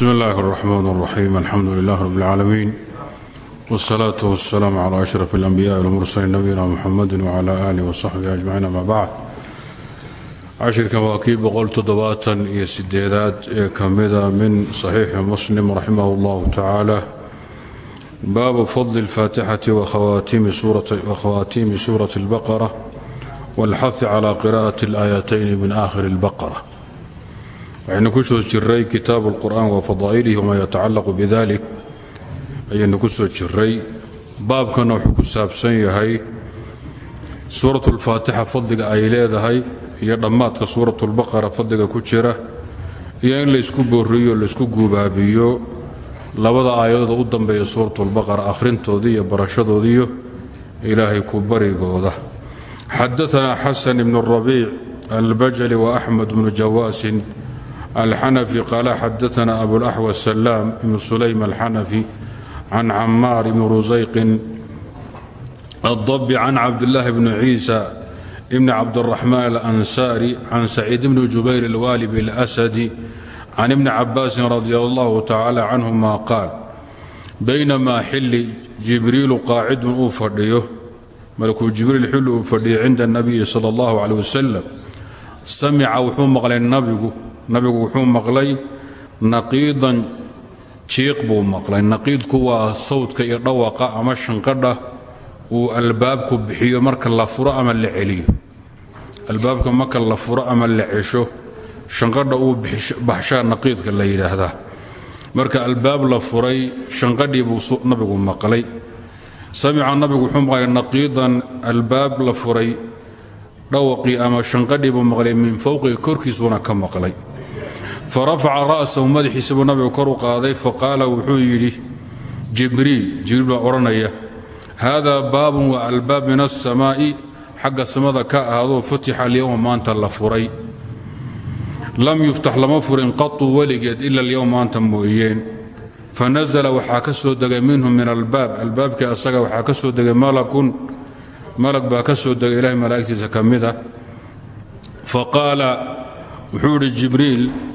bsmi اllahi الرحmn الرaxيim alxamdu lilah rb اlcaalamiin wالsalaaة wالsalaam clى أشhraf اlأnbiyaءi wاlmursaliin nabiyina mxamadi wclى alih wصaxbihi ajmaciin ama bacd cashirkan waa kii boqol toddobaatan iyo sideedaad ee ka mida min صaxiixi muslim raximah اllahu tacaala baabu fadli اlfaatixati wakhawaatiimi suuraة اlbaqara wاlxahi calى qira'aة اlآayaatayn min aakhir اlbaqara waxaynu ku soo jiray kitaabu اlqur'an wa fadaa'ilihi wma yatacallaqu bidalik ayaynu ku soo jiray baabkanna wuxuu ku saabsan yahay suurat اlfaatixa fadliga ay leedahay iyo dhammaadka suurat اlbaqara fadliga ku jira iyo in laysku booriyo laysku guubaabiyo labada aayadooda u dambeeya suurat اlbaqara akhrintoodii iyo barashadoodiiyo ilaahay ku barigooda xadaثna xasan ibn الrabiic albajali وaxmed bnu jawaasin alxanafi qaala xadaana abulaxwa salaam ibnu sulaym alxanafi can camaar ibni rusayqin addabi can cabdillaahi bni ciisa ibni cabdiraxmaan alansaari can saciid bni jubayr alwaalib alasadi can ibni cabaasin radia allahu tacaala canhuma qaal baynamaa xilli jibriilu qaacidun uu fadhiyo malakuu jibriil xilli uu fadhiyo cinda nabiyi sala allahu caleh wasalam samica wuxuu maqlay nabigu nabigu wuxuu maqlay naqiidan jiiq buu maqlay. Naqiidku waa sawdka iyo dhawaqa ama shanqadha uu albaabku bixiyo marka la furo ama la celiyo. Albaabka marka la furo ama la cesho shanqadha uu baxshaa naqiidka la yidhaahdaa. Marka albaab la furay shanqadhii buu nabigu maqlay. Samica nabigu wuxuu maqlay naqiidan albaab la furay dhawaqii ama shanqadhii buu maqlay min fowqihi korkiisuuna ka maqlay farafaca ra'sahu madaxiisa buu nabigu kor u qaaday faqaala wuxuu yidhi jibriil jibriil baa odhanaya haadaa baabun waa albaab min aلsamaa'i xagga samada ka ahaadoo futixa alyowma maanta la furay. Lam yuftax lama furin qatu weligeed ila alyowm maanta mooyeen. Fanazla waxaa ka soo degay minhu min albaab albaabkii asaga waxaa ka soo degay malakun malag baa ka soo degay ilahay malaa'igtiisa ka mida faqaala wuxuu jibriil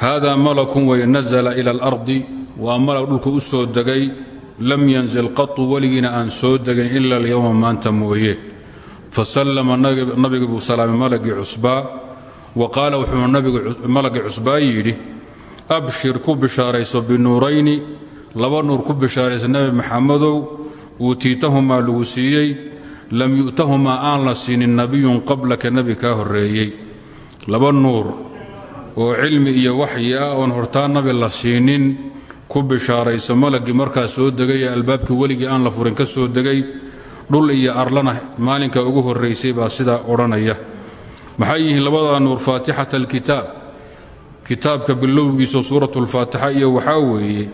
haadaa malakun way nazla ila alardi waa malag dhulka u soo degay lam yanzil qatu weligiina aan soo degin ila alyowma maanta mooye. Fasallama nabigi buu salaamay malagii cusbaa wa qaala wuxuu malagii cusbaa yidhi abshir ku bishaarayso binuurayni. Laba nuur ku bishaaraysa nebi maxamedow uutiitahumaa lagu siiyey lam yu'tahumaa aan la siinin nabiyun qablaka nebi kaa horreeyey. Laba nuur oo cilmi iyo waxyi ah oon hortaan nabi la siinin ku bishaarayso malaggii markaa soo degay ee albaabkii weligii aan la furin ka soo degay dhul iyo arlana maalinka ugu horraysay baa sidaa odhanaya. Maxay yihiin labadaa nuur faatixata alkitaab? Kitaabka bilowgiisa suuratulfaatixa iyo waxaa weeye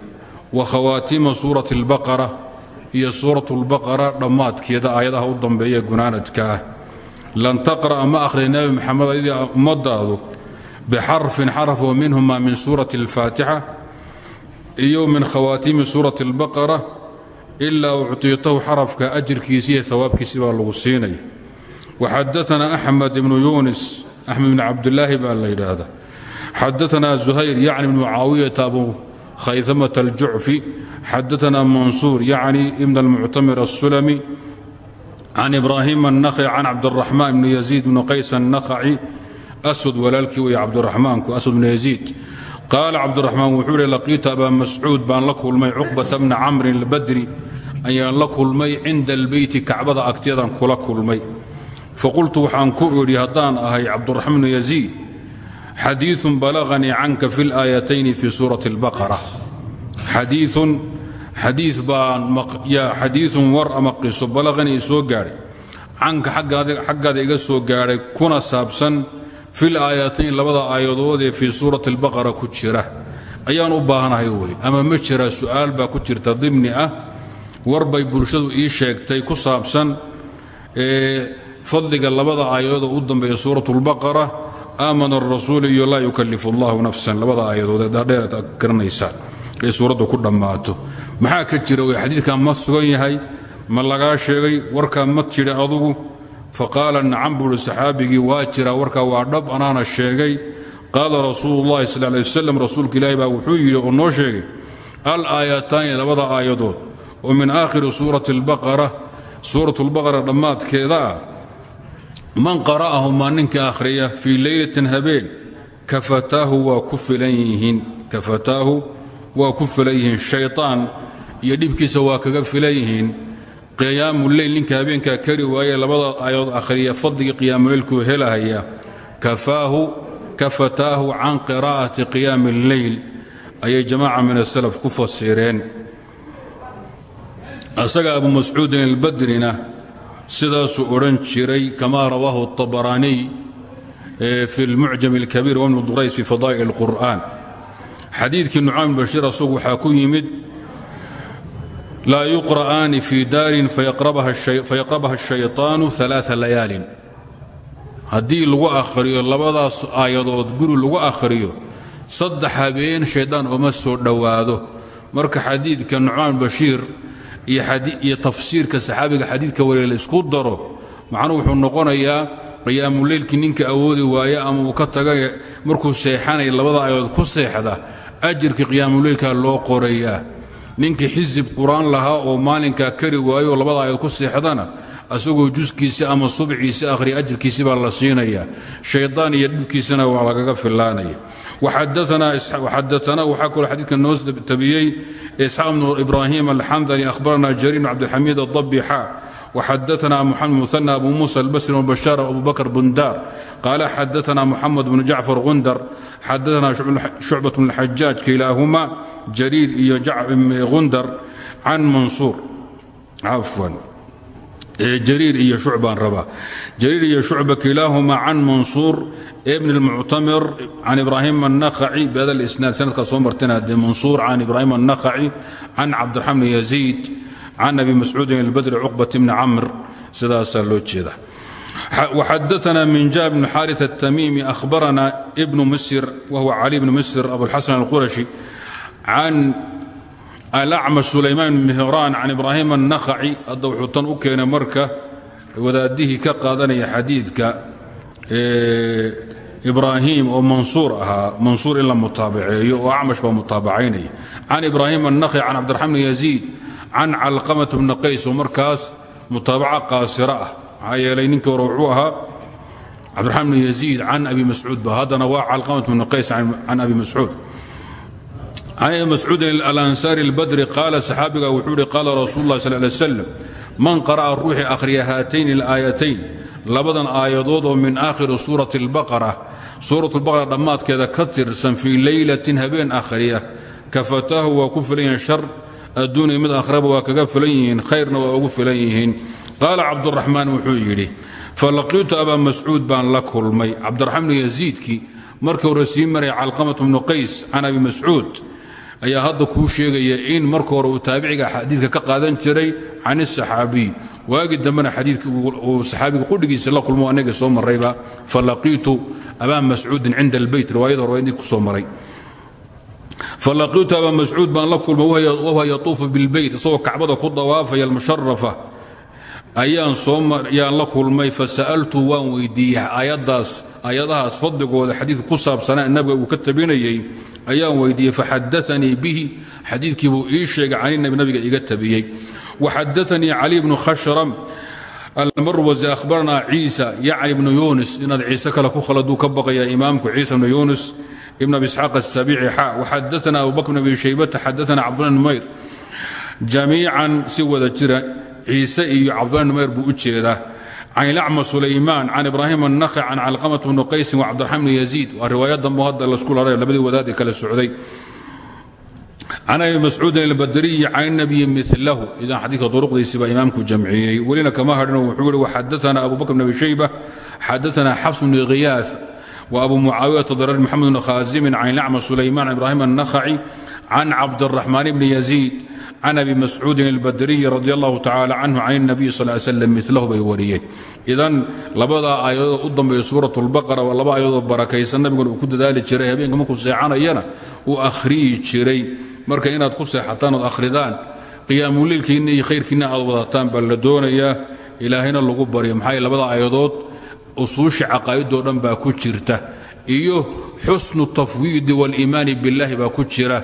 wa khawaatiima suurati albaqara iyo suurat اlbaqara dhammaadkeeda aayadaha u dambeeya gunaanadka ah. Lan taqra'a ma akhri nebi maxamed adii ummadaadu bixarfin xaraf oo minhuma min suurati اlfaatixa iyo min khawaatiimi suurati اlbaqara ilaa ucطiitahu xarafka ajirkiisi iyo hawaabkiisi baa lagu siinaya waxadaana axmed ibnu yunis axmed bn cabdilaahi baa la yidhaahda xadaana zuhayr yacni bn mucaawiyata abu khayamة الjucfi xadaثna mansuur yacni ibn اlmuctamir الsulmi can ibrahim الnakhi can cabdالraxmaan bn yaziid bn qays الnakhaci aswad walaalkii weeye cabduraxmaanku aswad bnu yaziid. Qaala cabduraxmaan wuxuu ihi laqiitu abaa mascuud baan la kulmay cuqbata bna camrin albadri ayaan la kulmay cinda albeyti kacbada agtiyadan kula kulmay. Faqultu waxaan ku idhi haddaan ahay cabduraxmaan bnu yaziid xadiiun balaganii canka fi laayatayni fii suurati albaqara. Xadiiun xadii baan xadiiun war ama qiso balaqanii soo gaadhay. Canka xaggaada iga soo gaadhay kuna saabsan fi laayatayn labada aayadood ee fii suurati اlbaqara ku jira. Ayaan u baahanahay wey. Ama ma jira su'aal baa ku jirta dimni ah. War bay bulshadu ii sheegtay ku saabsan fadliga labada aayadood u dambeeya suurat اlbaqara aamana arasuul iyo laa yukalifu allahu nafsan. Labada aayadood ee dhaadheer aad garanaysaan ee suuraddu ku dhammaato. Maxaa ka jira wey? Xadiidkan ma sugan yahay ma lagaa sheegay warkaa ma jidha adugu faqaala nacam buuhi saxaabigii waa jira warkaa waa dhab anaana sheegay. Qaala rasuulu llahi sal lay waslam rasuulka ilaahi baa wuxuu yidhi oo noo sheegay al aayataani labada aayadood oo min aakhiri suurati albaqara suurat lbaqara dhammaadkeeda ah man qara'ahumaa ninka akhriya fii leylatin habeen kafataahu waa ku filan yihiin shayطaan iyo dhibkiisa waa kaga filan yihiin qiyaamu leyl ninka habeenkaa kari waaye labada aayadood akhriya fadligii qiyaamuleylkuu helahaya kafaahu kafataahu can qiraa'ati qiyaami اlleyl ayay jamaaca min asalaf ku fasireen asaga abu mascuudin albadrina sidaasuu odhan jiray kama rawaahu الطabaraaniy fi اlmucjam اlkabiir wbnu durays fi fadaa'il اlqur'an xadiidkii nucaym bashiir asagu waxaa ku yimid laa yuqra'aani fii daarin fayaqrabaha shayطaanu alaa layaalin haddii lagu akhriyo labadaas aayadood guri lagu akhriyo saddex habeen shayddaan uma soo dhowaado marka xadiidka nucmaan bashiir iyo tafsiirka saxaabiga xadiidka wariye la isku daro macnuhu wuxuu noqonayaa qiyaamuleylkii ninka awoodi waaya ama uu ka taga markuu seexanaya labada aayadood ku seexda ajirkii qiyaamuleylkaa loo qorayaa ninkii xisib qur'aan lahaa oo maalinkaa kari waayo oo labada aayadood ku seexdana asagoo juskiisi ama subciisi akhriya ajirkiisi baa la siinayaa shaydaan iyo dhibkiisana waa lagaga fillaanaya. Waxadaanaa waxaa kaloo xadiidka noo tabiyey isxaaq bnu ibraahim alxandali ahbarana jariir bn cabdilxamiid adabi xaa وxadaثna mxamed muثنى abu muسى الbsri وbشhاar abu bakr bundar qaala xadaثna mxamed bn jacfar gundar xadaثna شhucbaة bn الxajaaj kilaahuma jariir iyo gundar can mansuur cafwan jariir iyo shucbaan rabaa jariir iyo shucba kilaahuma can mansuur bn اlmuctamir can ibrahim الnakhaci bhada اlisnaad sanadkaa soo martana de mansuur can ibrahim الnakhaci can cabdiraxmaan bn yaziid can abi mascuudin اlbadri cuqbat bni camr sidaasaa loo jeeda وxadaثna min ja bn xariث التamimi أhbarana bn misr whuwa cali bn misr abuاlxasan الquraشhi can alacmash sulaymaan bn mihraan can ibraahim الnakhaci hadda wuxuu tan u keenay marka wadaadihii ka qaadanaya xadiidka ibraahim oo mansuur ahaa mansuur in la mutaabaceeyo oo acmash baa mutaabacaynaya can ibraahim الnakhaci can cabdiraxman bn yaziid can calqamat bni qays oo markaas mutaabaca qaasira ah. Maxaa yeelay ninkii hore wuxuu ahaa cabdiraxmaan bn yaziid abi mascuud ba. Haddana waa calqamat bni qays can abi mascuud. Can abi mascuudin alansaari albadri qaala saxaabiga wuxuu ihi qaala rasuulu lah sal man qara'a ruuxii akhriya haatayn ilaayatayn labadan aayadood oo min aakhiri suurati albaqara suurat albaqara dhammaadkeeda ka tirsan fii leylatin habeen akhriya kafataahu waa ku filayan adduuniya mid akhraba waa kaga filan yihiin khayrna waa ugu filan yihiin. Qaala cabduraxmaan wuxuu yidhi falaqiitu abaa mascuud baan la kulmay. Cabdiraxmaan bnu markii hore sii maray calqamat bnu qays can abi mascuud ayaa hadda kuu sheegaya in marka hore uu taabiciga xadiidka ka qaadan jiray can isaxaabiy waagii dambena xadiidka uu saxaabiga qudhigiisa la kulmo anaga soo marrayba. Falaqiitu abaa mascuudin cinda albeyt riwaayada hore ku soo maray falaqiitu abaa mascuud baan la kulma wahuwa yatuufu bilbeyt isagoo kacbada ku dawaafaya almusharafa ayaan la kulmay fasa'altu waan aayadaas aayadahaas fadligooda xadiidka ku saabsanaa nabiga uu ka tabinayey ayaan weydiiyey faxadaanii bihi. Xadiidkii buu ii sheegay caninabi nabiga iga tabiyey. Waxadaanii cali bnu khashram almarwasi ahbarana ciisa yacni bnu yunis inaad ciise kale ku khaladuu ka baqaya imaamku ciisa bnu yunis ibn abi isxaaq asabici xa waxadaana abu bakr bn abi shaybata xadaana cabdullah numayr. Jamiican si wada jira ciise iyo cabdullah numayr buu u jeedaa. Can ilacma sulaymaan can ibraahim annakhi can calqamat bni qaysin wa cabdiraxmaan bni yaziid. Waa riwaaya dambo hadda la isku laray labadii wadaad ee kala socday. Can abi mascuudin albadriyi can nabiyi milahu idan xadiidka duruqdiisii baa imaamku jamciyey. Welina kama hadhino wuxuu yihi waxadaana abu bakr bn abi shayba xadaana xafs bni khiyaas وأbو معاaوية ضرر محمد بن khازم عن لعم سليمان عن إبراهيم النخعي عن عبد الرحمن بن يزيد عن أبي مسعوud البdري رضي الله تعالى عنه عن النبي صلى ل سلم miله bay wariyeen idan labadaa aayadood u dambeeya suuraة البقرة waa laba aayadood barakaysan nabiguna uu ku dadaali jiray habeenka markuu seexanayana uu akhriyi jiray marka inaad ku seexataan ood akhridaan qiyaamuliilkiinna iyo khayrkiinna aad wadataan baa la doonayaa ilaahayna lagu baryo maxaa labada aayadood usuusha caqaa'idoo dhan baa ku jirta iyo xusnu tafwiidi wاliimaani biاllahi baa ku jira.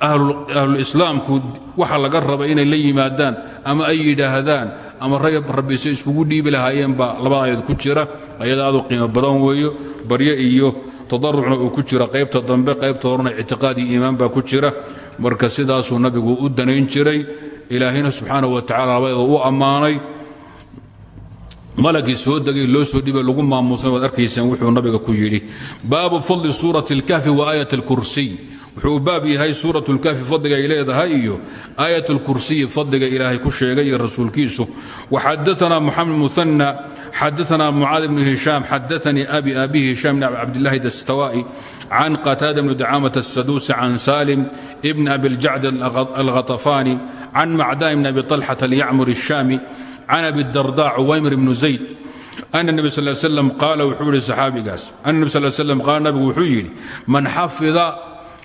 Ahlulislaamku waxa laga raba inay la yimaadaan ama ay yidhaahdaan ama rabbise iskugu dhiibi lahaayeen baa labada ayad ku jira. Ayada aadu qiimo badan weeyo barye iyo tadarucna uu ku jira. Qaybta dambe qaybta horena ictiqaad iyo iimaan baa ku jira. Marka sidaasuu nabigu u danayn jiray. Ilaahayna subxaana wa tacala u ammaanay malagii soo degay loo soo dhibay lagu maamuusay waad arkaysaan wuxuu nabiga ku yidhi baabu fadli suurati اlkahfi wa aayat اlkursiy wuxuu baab yahay suurat اlkahfi fadliga ay leedahay iyo aayat اlkursiyi fadliga ilaahay ku sheegay iyo rasuulkiisu waxadaana muxamed muana xadaana mucaad bnu hishaam xadaanii abi abihi hishaam bn cabdillahi dastawa'i can qataada bni dacaamat الsaduusi can salim bn abi اljacd alghatafani can macdan bn abi طalxat alyacmur الshami can abi darda cuwaymir bnu zayd ana nebi sal slam qaala wuxuu yihi saxaabigaas ana nebi sal slam qaala nabigu wuxuu yidhi man xafida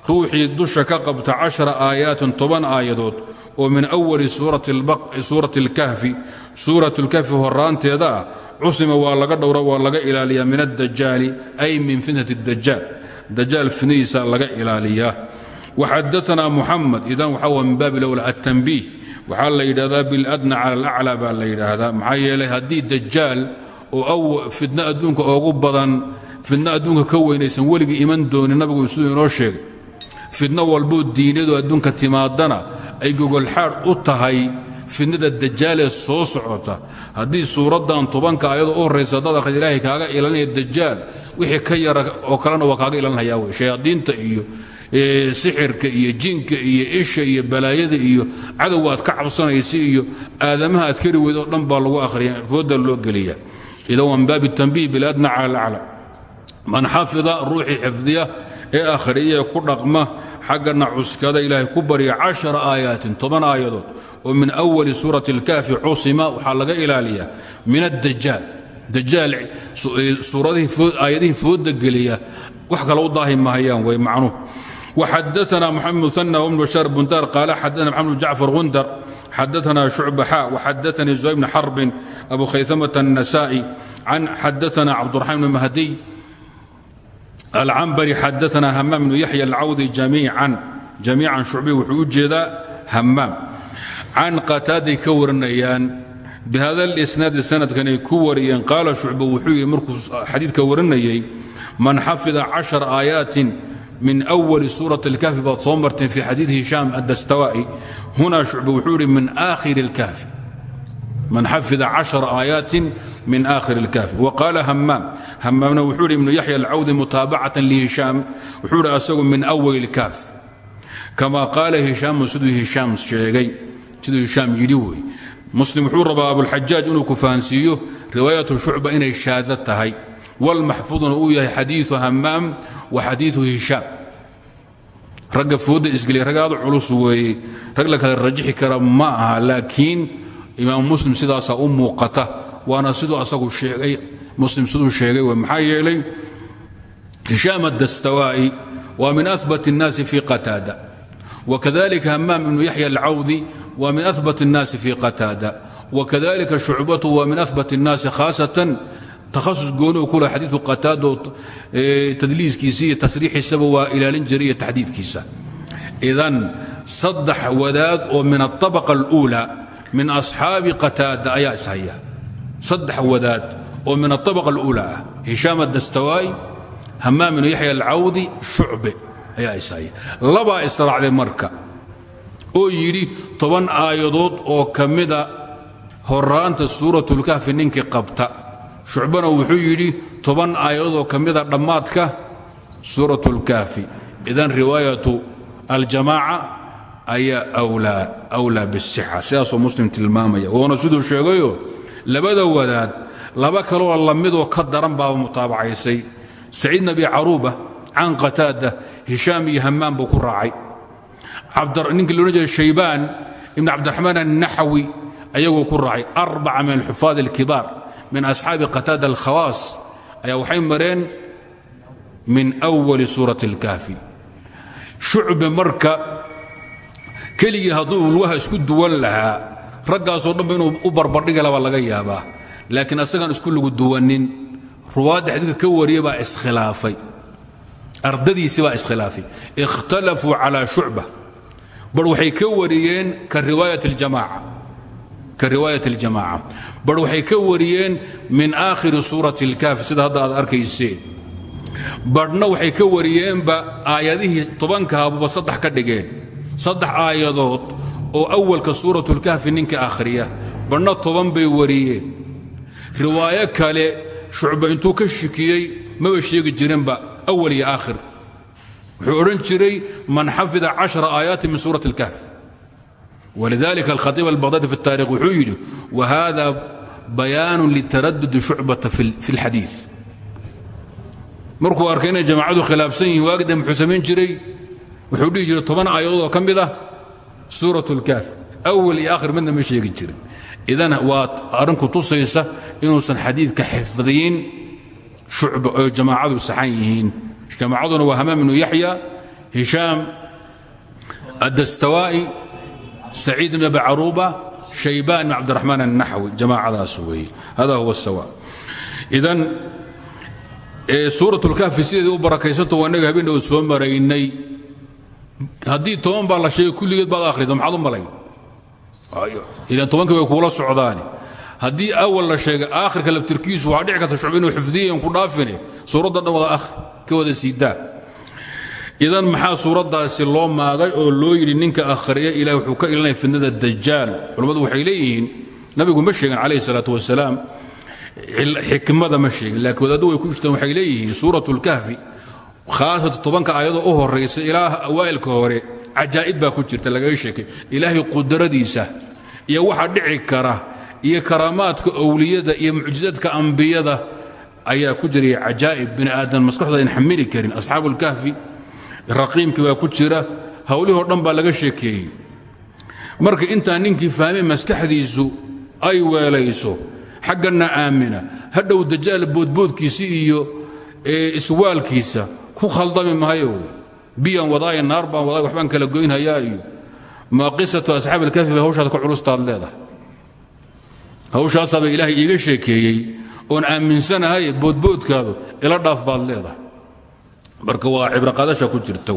ruuxii dusha ka qabta cashara aayaatin toban aayadood oo min awali suurati اlkahfi suurat اlkahfi horaanteeda ah cusima waa laga dhowra waa laga ilaaliyaa min addajaali ay min fitnat اdajaal dajaal fitnadiisa laga ilaaliyaa waxadaana muxamed idan waxaa min baabi lowla atanbiih waxaa la yidhahdaa biladna cala alaclaa baa la yidhaahdaa. Maxaa yeelay haddii dajaal oo fidno adduunka oogu badan fidno adduunka ka weynaysan weligii iman doonin nabigu siduu inoo sheegay fidno walboo diinadu adduunka timaadana ay gogolxaadh u tahay fidnada dajaalee soo socota. Haddii suuraddan tobanka ayadoo u horraysa haddaad akhrid ilaahay kaaga ilanaya dajaal wixii ka yara oo kalena waa kaaga ilanhayaa wey shayaadiinta iyo sixirka iyo jinka iyo isha iyo balaayada iyo cadowga ka cabsanaysa iyo aadamaha aad kari weyd oo dhan baa lagu akhriya fooda loo geliya idan waa min baabi tanbiih biladna cala alacla. Man xafida ruuxii xifdiya ee akhriya ku dhaqma xaggana cuskada ilaahay ku barya cashara aayaatin toban aayadood. Oo min awali suurati اlkaafi cusima waxaa laga ilaaliyaa min addajaal dajaal aayadihii fooda geliya wax kale u daahi mahayaan way macnuhu وxadثna mحamed مثنى وبن بشhاaر بندار قال xadثna محمد بن جعفر غندر xadثna شhuعب xا وxadثnي زهير بن حرب أبو khayثمة النسائي xadثna cبدالرحمن بن مهدي العنبري xadثna hmام بن يحيى الcawdي جamيiعا شhuعبي wuxuu u jeedaa hmاam can qataaday ka warinayaan bhada الإsناadi sanadkan ay ku wariyeen qaala شhuعب wuxuu yidhi markuu xadiidka warinayay man xafida caشhaر آaيaaت min أwli suuraة اlkahfi baad soo marteen fi xadiid hishaam adastawaa'i huna shucba wuxuu ihi min aakhir اlkahfi man xafida caشhara aayaatin min aakhir اlkahfi waqaala hamaam hamaamna wuxuu ihi ibnu yaxya alcawdi mutaabacatan lihishaam wuxuu ihi asagu min awal اlkahf kama qaala hishaamu siduu hishaam sheegay siduu hishaam yidhi wey muslim wuxuu rabaa abulxajaaj inuu ku fahansiiyo riwaayatu shucba inay shaada tahay wlmaxfuuduna uu yahay xadiiu hamaam wa xadiiu hishaam ragga fooda isgeliya ragaadu culus weeye rag la kala rajixi kara ma aha laakiin imaam muslim sidaasaa u muuqata waana siduu asagu sheegay muslim siduu sheegay w maxaa yeelay hishaam adastawaa'i waa min abat الnaasi fi qataada wakadalika hamaam ibnu yaxya alcawdi waa min abat الnaasi fi qataada wakadalika shucbatu waa min abat الnaasi khaasatan takhasus gooni u kula xadiiu qataado tadliiskiisa iyo tasriixiisaba waa ilaalin jiray iyo taxdiidkiisa idan saddex wadaad oo min aطabaqa اluulى min asxaabi qataada ayaa ishaya saddex wadaad oo min aطabaqa اluulى ah hishaam adastawaa'i hamaam ibnu yaxya alcawdi shucbe ayaa ishaya labaa israacday marka oo yidhi toban aayadood oo ka mida horaanta suuraة اlkahfi ninkii qabta shucbana wuxuu yidhi toban aayadoo ka mida dhammaadka suuratu اlkaafi idan riwaayatu aljamaaca ayaa wlaa bisixa sidaasoo muslim tilmaamaya. Woona siduu sheegayo labada wadaad laba kaleoo lamidoo ka daran baa mutaabacaysay saciidna bi caruuba can qataada hishaam iyo hammaan buu ku raacay. Ninki loodhan jiray shaybaan ibn cabdiraxmaan annaxwi ayagoo ku raacay. Arbaca min alxufaad min asxaabi qataada alkhawaas ayaa waxay mareen min awali suurati اlkaafi shucbe marka keligii hadduu ulwaha isku duwan lahaa raggaasoo dhanba inuu u barbardhigi labaa laga yaabaa laakiin asagaan isku lagu duwannin ruwaadda xadiidka ka wariya baa iskhilaafay. Ardadiisii baa iskhilaafay. Ikhtalafuu calaa shucba. Bar waxay ka wariyeen ka riwaayat اljamaaca ka riwaayat اljamaaca bar waxay ka wariyeen min aakhiri suurati اlkaafi sida hadda aad arkayseen badhna waxay ka wariyeenba aayadihii tobankaabuba saddex ka dhigeen saddex aayadood oo awalka suuratu اlkahfi ninka akhriya badhna toban bay wariyeen riwaayo kale shucba intuu ka shikiyey maba sheegi jirinba awal iyo aakhir wuxuu odhan jiray man xafida caشhara aayaati min suurati اlkahf walidalika alkhaiib albaqhdadi fi اtaarikh wuxuu yidhi wahada bayaanu litaradudi shucbata fi اlxadiiث markuu arkay inay jamaacadu khilaafsan yihiin waagida muxuu samayn jiray wuxuu dhihi jiray toban aayadood oo ka mid ah suuraة اlkahf awal iyo aakhir midna ma sheegi jirin idan waa arrinku tusaysa inuusan xadiidka xifdiyin shucba oo jamaacadu saxan yihiin jamaacaduna waa hamaam ibnu yaxya hishaam addastawaa'i saciid ibn abi caruuba shaybaan ibn cabdiraxmaan annaxwi jamaacadaas weeye hada huwa sawa idan suurat اlkahfi sideedii u barakaysanto waa innaga habeen dhow soo maraynay haddii toban baa la sheegay kulligeed baad akhrido maxaad u malay ilan tobankii way kuula socdaani haddii awal la sheegay aakhirka laftirkiisu waxaa dhici karta shucba inuu xifdiyayan ku dhaafine suuradda dhan wada akhri ka wada siidaa idan maxaa suuraddaasi loo maagay oo loo yidhi ninka akhriya ilahi wuxuu ka ilinaya fitnada dajaal culammadu waxay leeyihiin nabigu ma sheegin calayhi salaatu wasalaam xikmada ma sheegin. Laakiin wadaaddu way ku jirtaan waxay leeyihiin suurat اlkahfi khaasatan tobanka aayadoo u horraysa ilaa awaa'ilka hore cajaa'ib baa ku jirta lagaga sheekay. Ilaahay qudradiisa iyo waxa dhici kara iyo karaamaadka owliyada iyo mucjizaadka ambiyada ayaa ku jiraya cajaa'ib bini aadan maskaxda ayn xamili karin. Asxaabu اlkahfi raqiimkii baa ku jira hawlihoo dhan baa laga sheekeeyey. Marka intaan ninkii fahmay maskaxdiisu ay weelayso xagganna aamina hadhow dajaal boodboodkiisi iyo iswaalkiisa ku khaldami maayo biyan wadaaya naar baan wadaay waxbaan kala goynhayaa iyo. Maa qisatu asxaab alkafi bay hawshaad ka culustaad leedahay. Hawshaasaaba ilaahay iiga sheekeeyey oon aaminsanahay boodboodkaadu ila dhaaf baad leedahay marka waa cibraqaadasha ku jirta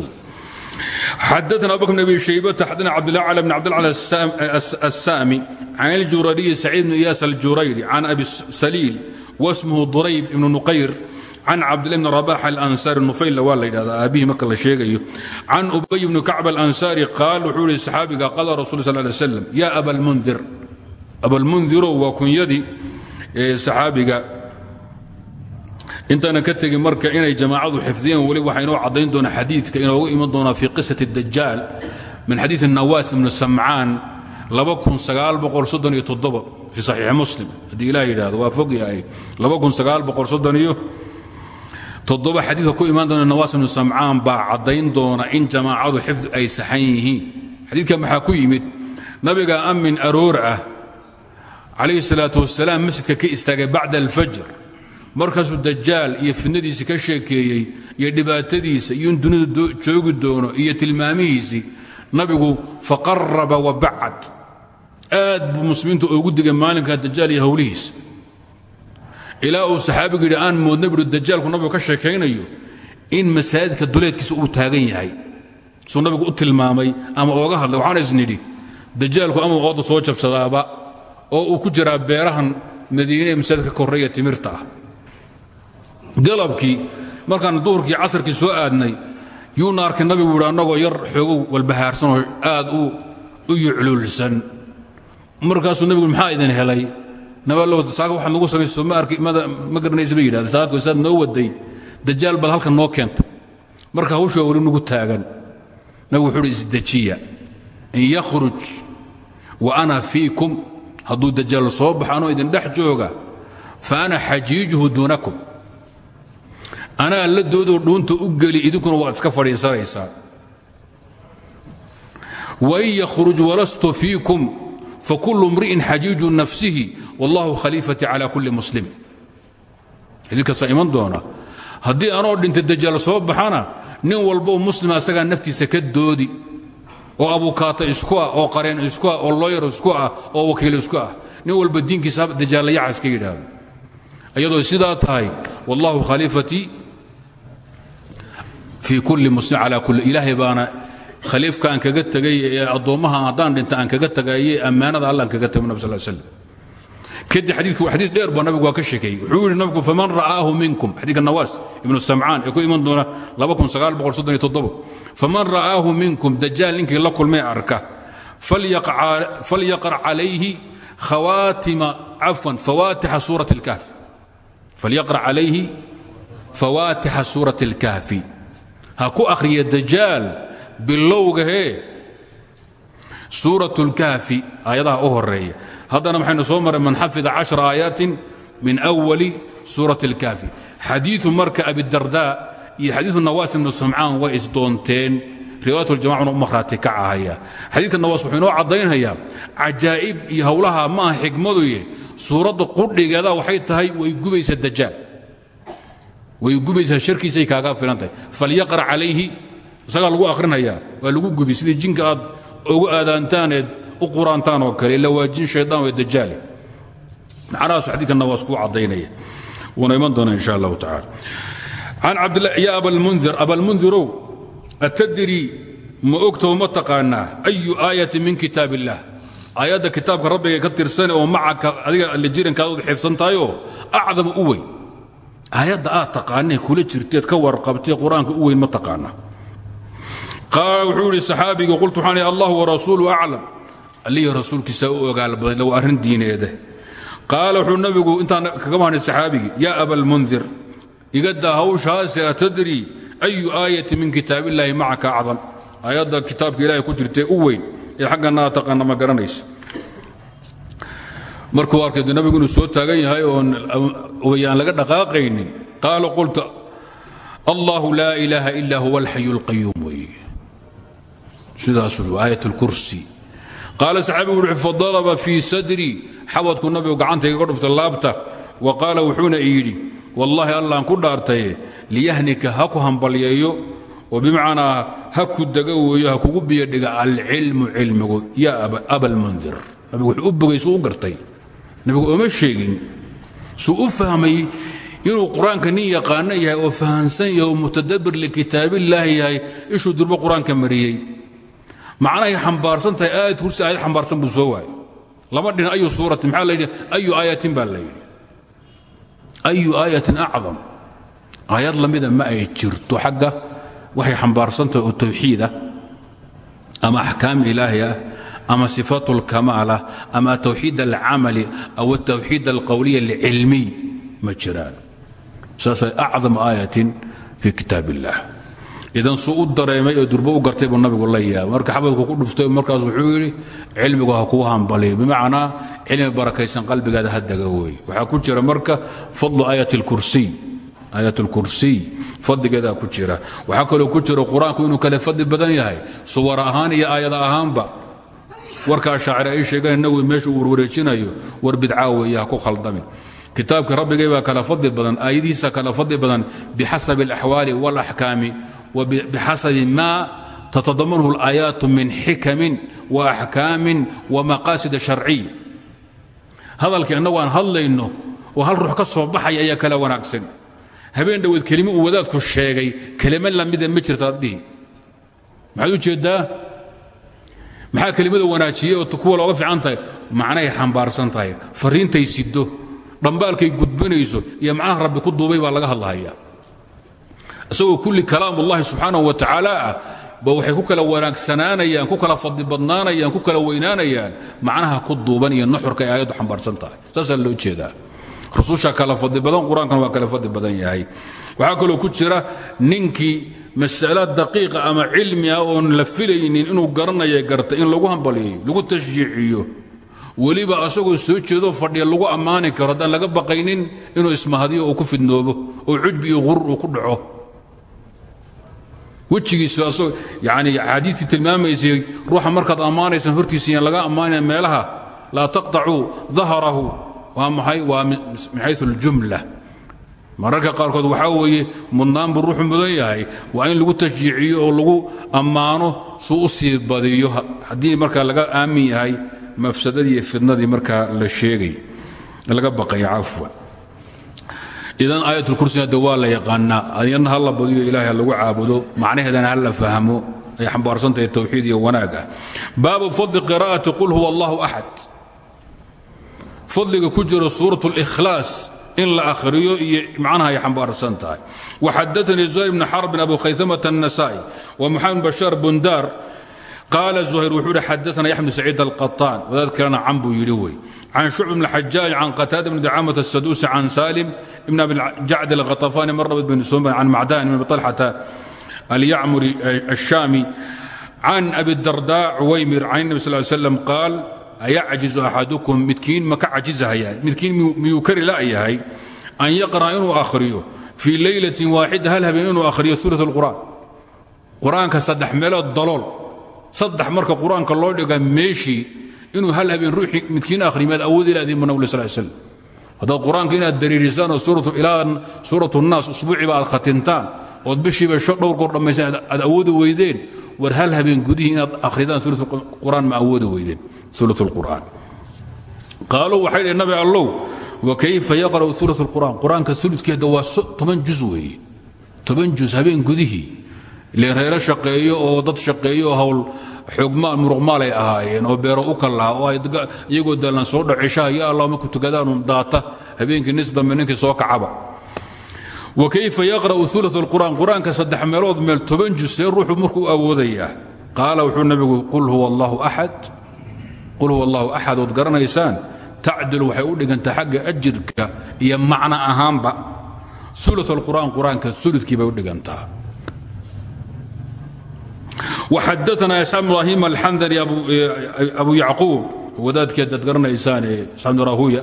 xadana abubakr bn abi shaybata xadana cabdillah cala bn cabdilcala assaami can iljurariyi saciid bn iyaas aljurayri can abi saliil wasmuhu durayb ibnu nuqayr can cabdillah bn rabax alansari nufaylla waa la yidhahdaa aabihii marka la sheegayo. Can ubay bni kacb alansari qaal wuxuu ihi saxaabiga qala rasul sal lay slam ya abalmundir abalmundiro waa kunyadii saxaabiga intaana ka tegin marka inay jamaacadu xifdiyeen weli waxaa inoo caddayn doona xadiidka inoogu iman doonaa fii qisati dajaal min xadiid nawaas ibnu samcaan fii saxiixi muslim. Haddii ilah yidhahdo waa fog yahay. Xadiidka ku imaan doona nawaas ibnu samcaan baa caddayn doona in jamaacadu xifdi ay saxan yihiin. Xadiidkan maxaa ku yimid? Nabiga amin aroor ah calayhi salaatu masjidka ka istaagay bacda alfajr markaasuu dajaal iyo fidnadiisii ka sheekeeyey iyo dhibaatadiisa iyo in dunidu joogi doono iyo tilmaamihiisii nabigu faqaraba wa bacad. Aad buu muslimiintu ugu digay maalinka dajaal iyo howlihiisa ilaa uu saxaabigu yidhi aan moodna buhi dajaalku nabigu ka sheekaynayo in masaajidka duleedkiisa uu taagan yahay. Suu nabigu u tilmaamay ama ooga hadlay waxaan isnidhi dajaalku ama ooda soo jabsadaaba oo uu ku jiraa beerahan madiine ee masaajidka korreeya timirta ah galabkii markaan duhurkii casarkii soo aadnay yuuna arkay nabigu yidhi annagoo yar xoogow walbahaarsanoo aad u yucluulsan markaasuu nabigu maxaa idin helay? Nabalow saaka waxaad nagu samayso ma arki ma garanaysa bay yidhahda noo waday. Dajaal baad halkan noo keentay marka hawshu waa weli nagu taagan. Nabigu wuxuu uhi isdejiya in yakhruj wa ana fiikum. Hadduu dajaal soo baxo anoo idin dhex jooga fa ana xajiijuhu duunakum anaa la doodoo dhuunta u geli idinkuna waad iska fadhiisanaysaan wain yakhruj walastu fiikum fakulu mri'in xajiiju nafsihi wallahu khaliifatii cala kulli muslim. Xadiidkaasaa iman doona. Haddii anoo dhintay dajaal soo baxana nin walboo muslima asagaa naftiisa ka doodi oo abukaata isku ah oo qareen isku ah oo looyar isku ah oo wakiil isku ah nin walba diinkiisa dajaalayaca iska yidhaahdo. Iyadoo sidaa tahay wallahu khaliifatii fii kulli muslim calaa kulli ilaahay baana khaliifka aan kaga tegay ee addoommaha dhinta aan kaga tagaye ammaanada alla aan kaga tegay nab sal slam kadib xadiidku xadiis dheer baa nabigu ka sheekeeyey. Wuxuu yidhi nabigu faman ra'aahu minkum xadiidka nawaas ibnu samcaan ee ku iman doona faman ra'aahu minkum dajaal ninkii la kulmay arka falyaqra calayhi khawaatima cafwan fawaatixa suurat اlkahf falyaqra calayhi fawaatixa suurat اlkahfi ha ku akhriya dajaal bilowgahee suurat اlkahfi aayadaha u horeeya haddana waxaynu soo marray man xafida caشhara aayaatin min أwali suurat اlkahfi xadiiu marka abidarda iyo xadiiu nawaas ibnu samcaan way isdoonteen riwaayat ljamacuna u makhraati kacahaya xadiidka nawaas wuxuu inoo caddaynhayaa cajaa'ib iyo howlaha maaha xikmaduye suuradda qudhigeeda waxay tahay way gubaysaa dajaal way gubaysaa sharkiisay kaaga filan tahay falyaqra calayhi isagaa lagu akhrinhayaa waa lagu gubi. Sidii jinka aad ugu aadaantaaneed u quraantaan oo kale ila waa jin shaydaan waa dajaale macnahaasu xadiidka nawaas kuu caddaynaya. Wuuna iman doona insha allahu tacala can cabdillah ya abalmundir abalmundirow atadri ma ogtoo ma taqaanaa ayu aayati min kitaab illaah aayadda kitaabka rabbiga ka tirsane oo macaka adiga alle jirankaad ud xifsan tahayoo acdama u weyn aayadda aad taqaanee kula jirteed ka warqabtee qur'aanka weyn ma taqaanaa qaala wuxuu idhi saxaabigii qultu waxaan ihi allah warasuulu aclam allihii rasuulkiisa u ogaal badan waa arrin diineede. Qaala wuxuu nabigu intaan kaga mahanay saxaabigii yaa abalmundir igadaa hawshaase atadri ayu aayati min kitaab illaahi macaka acdam aayadda kitaabka ilahay ku jirtee u weyn ee xaggana aad taqaana ma garanaysa markuu arkay nabigu inuu soo taagan yahay oon oyaan laga dhaqaaqaynin qaala qultu allahu laa ilaaha ila huwa alxayu اlqayuum wey sidaasuu aayat اlkursi qaala saxaabigu wuxuu fadaraba fii sadrii xawadku nabigu gacantayga ka dhuftay laabta wa qaala wuxuuna yidhi wallaahi allaan ku dhaartaye liyahnika ha ku hambalyeeyo oo bimacnaa ha ku dega weeyo ha kugu biyodhiga alcilmu cilmigu yaa abalmundir nabigu wuxuu u bogay suu u gartay nabigu ooma sheegin. Suu u fahmay inuu qur'aanka nin yaqaano yahay oo fahansan yahay oo mutadabir likitaabillaahi yahay ishuu durbo qur'aanka mariyey. Macnahay xambaarsan tahay aayad kursi aayad xambaarsan buu soo waayey. Lama dhin ayu suuratin maxaa la yidhi? Ayu aayatin baa la yidhi. Ayu aayatin acdam. Aayad lamida ma ay jirto xagga waxay xambaarsantahay oo tawxiid ah ama axkaam ilaahi ah ama sifaat اlkamaal ah ama atawxiid alcamali aw atawxiid alqowliya alcilmiy ma jiraan saasay acdam aayatin fii kitaab illah idan suu u dareemay oo durbo u gartay buu nabigu la yaabay marka xabadku ku dhuftay markaas wuxuu yidhi cilmigu ha kuu hambaliyo bimacnaa cilmi barakaysan qalbigaada ha daga wey waxaa ku jira marka fadlu aayat اlkursiy aayat اlkursiy fadligeedaa ku jira waxaa kaloo ku jira qur-aanku inuu kale fadli badan yahay suwar ahaan iyo aayad ahaanba warkaa shaacir ay sheegeen inagu meesha uu warwareejinayo war bidcaa weeye ha ku khaldamin kitaabka rabbigay baa kala fadli badan aayadihiisa kala fadli badan bixasabi اlaxwaali wاlaxkaami wabixasabi ma tatadamanhu اlaayaat min xikamin waaxkaamin wamaqaasid sharciya hadalkii annagu aan hadlayno oo hal ruux ka soo baxaya ayaa kala wanaagsan habeen dhoweed kelimo uu wadaadku sheegay kelimo lamida ma jirtaad dhihi maxaad u jeeddaa Maxaa kelimada wanaajiyey oo kuwa looga fiican tahay macnahay xambaarsan tahay. Fariintay sido dhambaalkay gudbinayso iyo macnaha rabbi ku duubay baa laga hadlahaya isagoo kulli kalaamullahi subxaanahu wa tacaala ah ba ku kala wanaagsanaanayaan ku kala fadli badnaanayaan ku kala weynaanayaan macnaha ku duuban iyo nuxurka ay xambaarsan tahay. Saasaa loo jeedaa. Rususha kala fadli badan qur'aankana waa kala fadli badan yahay. Waxaa kaloo ku jira ninkii mas'alo daqiiqa ama cilmi ah oon la filaynin inuu garanaya garta in lagu hambaliyeyo lagu tashjiiciyo weliba asagoo soo jeedoo fadhiya lagu ammaani karo haddaan laga baqaynin inuu ismahadiyo uu ku fidnoobo oo cujbi iyo qurur ku dhaco wejigiisu yani axaadiistii tilmaamaysay ruuxa markaad ammaanaysaan hortiisa yaan laga ammaanaya meelaha laa taqطacuu dahrahu waa maxay waa min xayu اljumla mararka qaarkood waxaa weeye mudnaan buu ruuxu mudan yahay. Waa in lagu tashjiiciyo oo lagu ammaano suu u badiyo haddii markaa laga aamin yahay mafsadadii iyo fidnadii markaa la sheegay laga baqaya cafwan. Idan aayatulkursiga de waa la yaqaanaa ayadna ha la badiyo ilaahay ha lagu caabudo macnaheedana ha la fahmo ay xambaarsantahay towxiid iyo wanaag ah. Baabu fadli qul huwa allahu axad fadliga ku jiro suurat اlkhlaas in la akhriyo iyo macnaha ay xambaarsan tahay waxadaanii zuhayr bn xarbin abu khaytamata الnasa'i wa moxamed bashaar bundaar qaala zuhayr wuxuu ihi xadaana yaxya bn saciid alqaطaan wadaad kalena can buu yidhi wey can shucb bn xajaaj can qataada bn dacaamat الsaduusi can salim ibn abi jacd alkhaطafaani marnabad bn suman can macdan ibn طalxata alyacmuri الشaami can abi darda cuwaymir can الnabi sal slam qaal ayacjizu axadukum midkiin ma ka cajizahayaan midkiin miyuu kari la'yahay an yaqra'a inuu akhriyo fii leylatin waaxida hal habeen inuu akhriyo ulu qur'aan qur'aanka saddex meelood dalool marka qur'aanka loo dhiga meeshii inuu hal habeen ruuxii midkiin akhrimaad awood ilaadiin bu nabg sal slm haddaad qur'aanka inaad dariirisaan oo suuratu nnaas usbuuciba aad khatintaan ood bishiiba dhowr goor dhammaysaan aad awoodi weydeen war hal habeen gudihii inaad akhridaan ula qur'aan ma awoodi weydeen? Ula اlqur'aan qaaluu waxay dhh nabi allow wakayfa yaqra'u ula اlqur'aan qur'aanka uludkeeda waa toban juz weeye. Toban juz habeen gudihii. Ile reero shaqeeyo oo dad shaqeeyo oo hawl xoogmaal muruqmaalay ahaayeen oo beero u kallaha oo iyagoo daalan soo dhaco cishaha ya allah marku tukadaanu daata? Habeenkii nis dambe ninkii soo kacaba wakayfa yaqra'u ula اlqur'aan qur'aanka saddex meelood meel toban juz see ruuxu markuu awoodayaa qaala wuxuu nabigu qul huwa allahu axad ood garanaysaan tacdil waxay u dhigantaa xagga ajirka iyo macno ahaanba. ulu alqur'aan qur'aanka uludkii bay u dhigantaa waxadaana isxaaq ibraahim alxandani abu yacquub wadaadkii adaad garanaysaan ee isxaaq bn rahuya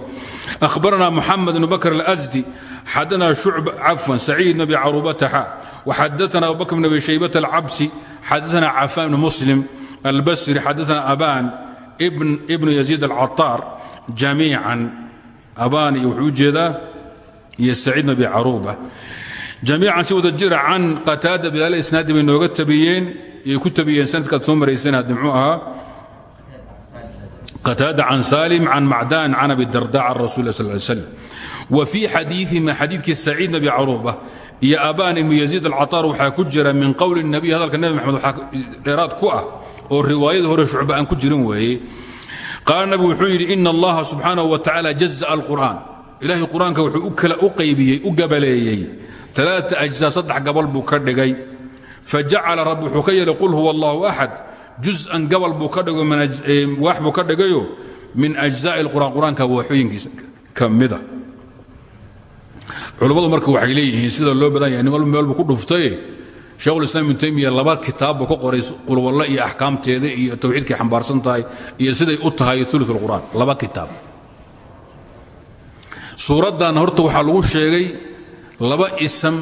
akhbarana muxamed bn bakr alasdi xadana shucb cafwan saciid bn abi carubataxa waxadaana abubakr bn abi shaybat alcabsi xadaana cafaan bn muslim albasri xadaana aban ibnu yaziid alcataar jamiican. Abaan iyo wuxuu u jeedaa iyo saciid bn abi jamiican si wada jira can qataada bilaal isnaadi bay nooga tabiyeen ku tabiyeen sanadkaad soo ahaa qataada can salim can macdan can abi darda can rasul slam wa fii xadiiihima xadiidkii saciid nabi caruuba iyo abaan ibnu yaziid alcataar waxaa ku jira min qowli nabiy hadalka nebi maxamed waxaa dheeraad ku ah oo riwaayada hore shucba aan ku jirin weeye qaala nabigu wuxuu yidhi ina allaha subxaanahu wa tacala jaza alqur'aan ilaahay qur'aanka wuxuu u qaybiyey u gabaleeyey alaaa ajzaa saddex gabal buu ka dhigay fajacala rabbi wuxuu ka yeelay qul huwa allahu axad juz'an gabal buu ka dhigo waax buu ka dhigayo min ajzaa'i alqur'aan qur'aanka waaxooyinkiisa ka mida. Culammadu marka waxay leeyihiin sida loo badan yahay nin walba meel buu ku dhuftaye shekhulislaam ibnu taymiya laba kitaab buu ka qoray qulwalle iyo axkaamteeda iyo tawxiidkay xambaarsan tahay iyo siday u tahay ulu alqur'aan laba kitaab. Suuraddan horta waxaa lagu sheegay laba ism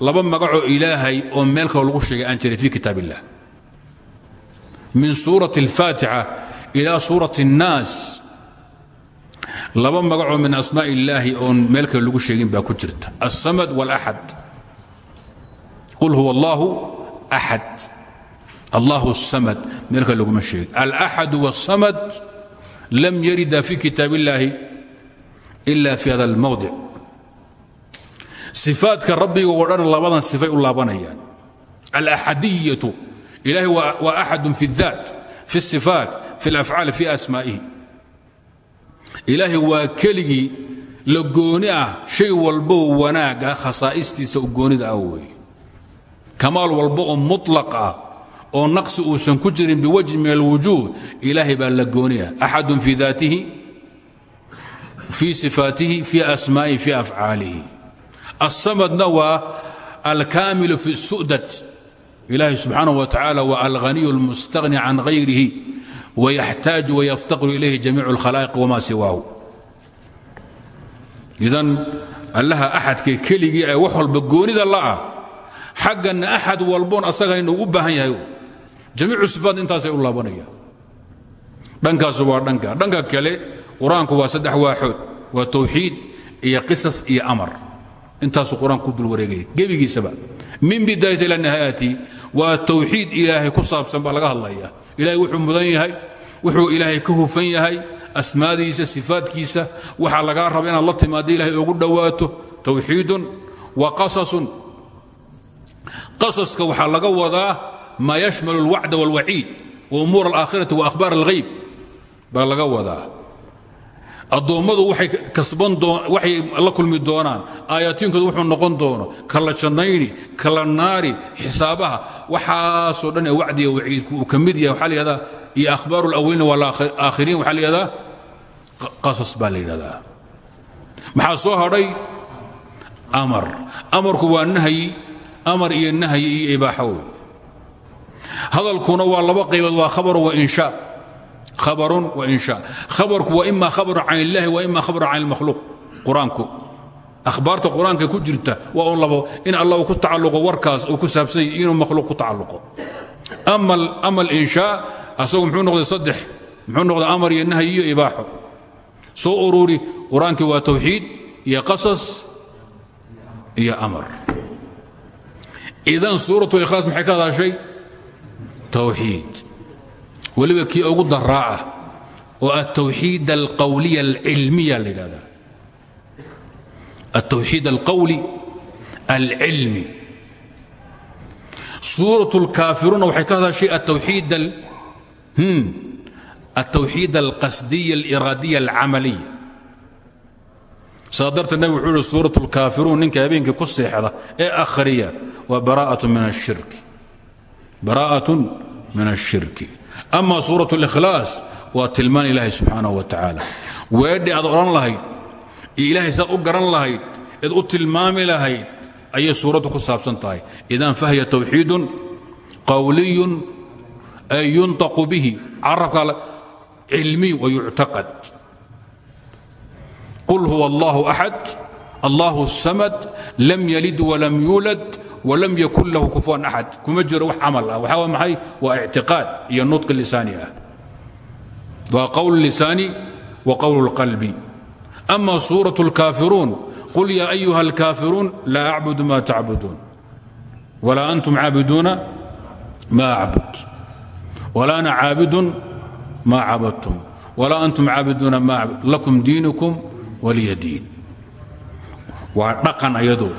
laba magacoo ilaahay oo meel lagu sheegay aan jiray fi kitaab min suurati اlfaatixa ila suurati الnaas laba magacoo min asmaa illaahi oon meel kale lagu sheegin baa ku jirta alsamad wاlaxad qul huwa allahu axad allahu الsamad meel kale laguma sheegin alaxad wالsamad lam yarida fi kitaab illaahi ila fi hada اlmawdic sifaadka rabbiga oo dhan labadan sifay u laabanayaan alaxadiyatu ilahay waa axadun fi اdaat fi الsifaat fi اlafcaal fi asmaa'ihi ilaahay waa keligii la gooni ah shay walboo wanaag ah khasaa'istiisa u goonida ah weeye kamaal walba oo muطlaq ah oo naqsi uusan ku jirin biwajhi min alwujuud ilaahay baa la gooni ah axadun fi daatihi fii sifaatihi fii asmaa'ihi fii afcaalihi الصمدna waa alكاamiل في السؤدة إلahi سubحaanaه وتaعالى waa الغني المستغني عan غayrihi ويحتاaج ويفتقر إليه جamيiع الkhلاaئق وma siwaaه idan allaha أxadka keligii ee wax walba goonida la'ah xaggana أxad walboon asaga inuu u baahan yahay jamiicu صiفaat intaasay u laabanaya dhankaasu waa dhanka dhanka kale qur-aanku waa saddex waaxood waa tawxiid iyo qisas iyo amar intaasuu qur-aanku ku dul wareegaya gebigiisaba min bidaayati ila nihaayati waa tawxiid ilaahay ku saabsan baa laga hadlaya ilahay wuxuu mudan yahay wuxuu ilaahay ka hufan yahay asmaadiisa sifaadkiisa. Waxaa lagaa raba inaad la timaado ilahay ugu dhowaato. Tawxiidun wa qasasun. Qasaska waxaa laga wadaa maa yashmalu alwacda wاlwaciid wa umuur alaakhirati wa akhbaar alghayb baa laga wadaa addoommadu waxay la kulmi doonaan. Aayaatiinkoodu wuxuu noqon doono kala jannayni kala naari xisaabaha. Waxaasoo dhan ee wacdiga waciidku uu ka mid yahay waxaa la yihahdaa iyo akhbaaru alawaliina waalaakhiriin waxaa la yihahdaa qasas baa la yidhahdaa. Soo hadhay? Amar. Amarku waa nahyi amar iyo nahyi iyo ibaaxo hadalkuna waa laba qaybood waa khabaru wa inshaa khabarun wa inshaa khabarku waa ima khabarun can illahi wa ima khabarun can ilmakhluuq qur'aanku. Akhbaarta qur'aanka ku jirta waa un labo in allah uu ku tacalluqo warkaas uu ku saabsan yahy inuu makhluuq ku tacalluqo. Ama alinshaa asagu muxuu noqday saddex. Muxuu noqday amar iyo nahyi iyo ibaaxo. Soo ururi qur'aankii waa tawxiid iyo qasas iyo amar. Idan suurat likhlaas maxay ka hadashay? Tawxiid weliba kii ugu daraa ah oo altawxiid alqawliya alcilmiya la yidhahdaa altawxiid alqawli alcilmi suurat اlkaafiruuna waxay ka hadashay atawxiid altawxiid alqasdiya aliraadiya alcamaliya saa darteed nabig wuxuu ihi suurat اlkaafiruun ninka habeenkii ku seexda ee akhriya waa bara'aة min الshirki bara'aة min الshirki ama suuraة اlإkhlaas waa tilmaan ilaahay subxaanaه wa tacaala weedhi aad odhan lahayd iyo ilaahay saad u garan lahayd eed u tilmaami lahayd ayay suuraddu ku saabsan tahay idan fahya tawxiidun qawliyun ay yunطaqu bihi carabka cilmiy wayuctaqad qul huwa allahu axad allahu الsamad lam yalid walam yuulad walam yakun lahu kufuwan axad kuma jiro wax camal ah waxaa maxay waa ictiqaad iyo nudqi lisaani ah waa qowl lisaani wa qowl اlqalbi ama suuraة اlkaafiruun qul ya ayuha اlkaafiruun laa acbudu ma tacbuduun walaa antum caabiduuna ma acbud wala ana caabidun ma cabadtum walaa antum caabiduuna ma acbud lakum diinukum waliya diin waa dhaqan ayadu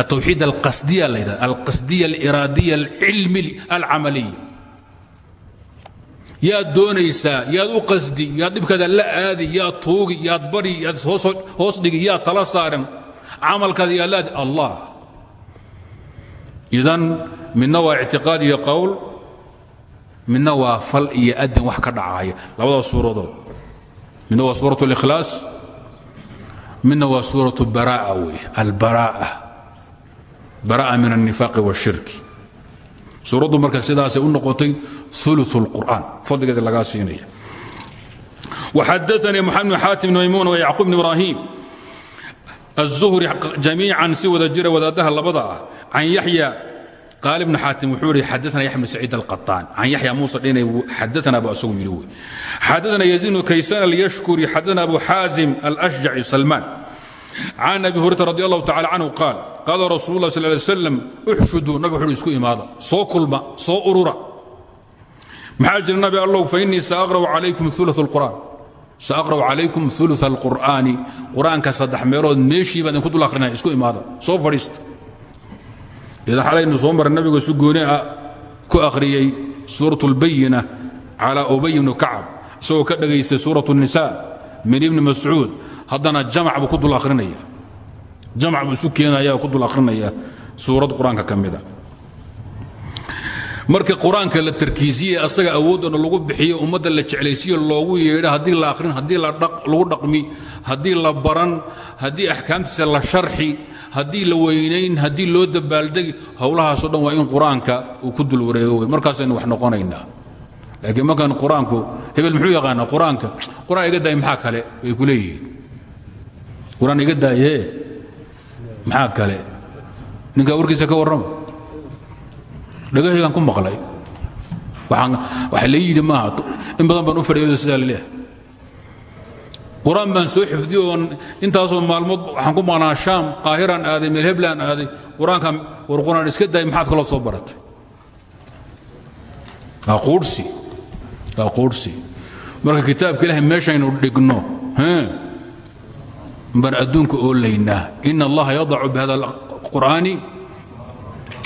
التwxiid الqasdiya la ydhahda alqasdiya اliraadiya اlcilmi alcamaliya yaad doonaysaa yaad u qasdi yaad dhibkaada la aadi yaad tuugi yaad bari yaad hoos dhigi yaad tala saaran camalkaada yaad laadi allah idan midna waa ictiqaad iyo qowl midna waa fal iyo adin wax ka dhacaya labada suuradood midna waa suuraة اlإkhlaas midna waa suuraة baraa'a wey albaraa'a bara'a min الnifaaqi wالshirki suuraddu marka sidaasay u noqotay ulu اlqur'an fadligeeda lagaa siinaya waxadaanii moxamed bn xaatim bn maymuun wa yacquub bn ibraahim الzuhri jamiican si wada jira wadaadaha labada ah can yaxya qaal ibn xaatim wuxuu ihi xadaana yaxya bn saciid alqaطaan can yaxya muusa dhinay xadaana bu asagu yidhi wey xadaana yaziid bn kaysan alyashkuri xadaana abu xaazim alأshjaci salmaan can abi hurata radi allahu tacala canhu qaal qaala rasuul lah sal ly slam uxfudu nabig wuxuuhi isku imaada soo kulma soo urura. Maxaa jira nabi allow fa innii saaqra'u calaykum ula qur'aan. Saaqra'u calaykum ulu alqur'aani qur'aanka saddex meelood meeshii baan idinku dul akhrinaya isku imaada soo fadhiista. Idan xalaynu soo maray nabigu si gooni ah ku akhriyey suuratu lbayina calaa ubay bnu kacab isagoo ka dhegaystay suuratu nisa min ibni mascuud haddana jamac buu ku dul akhrinaya. Jamac buu isu ku dul akhrinaya suurad qur'aanka marka qur'aanka la tarkiisiye asaga awoodana lagu bixiyo ummadda la jeclaysiyo loogu yeedho haddii la akhrin haddii lagu dhaqmi haddii la baran haddii axkaamtiisa la sharxi haddii la weynayn haddii loo dabaaldegi howlahaasoo dhan waa in qur'aanka uu ku dul wareego wey. Markaasaynu wax noqonaynaa. Laakiin markaan qur'aanku hebel muxuu yaqaanaa? Qur'aanka qur'aan maxaa kale? Way ku leeyihiin qur'aan iga daaye? Maxaa kale? Ninkaa warkiisa ka warrama dhagahaygaan ku maqlay. Waxa la yidhi maaha in badan baan u fadhiyo sidaa la leeyahay qur'aan baan soo xifdiyo oon intaasoo maalmood waxaan ku maqnaa shaam qaahiraan aaday meel heblaan aaday. Qur'aankan war qur'aan iska daay maxaad kaloo soo baratay? Waa quudhsi waa quudhsi marka kitaabka ilaahay meeshaynu dhigno baan adduunka oolaynaa in allaha yadacu bihada qur'aani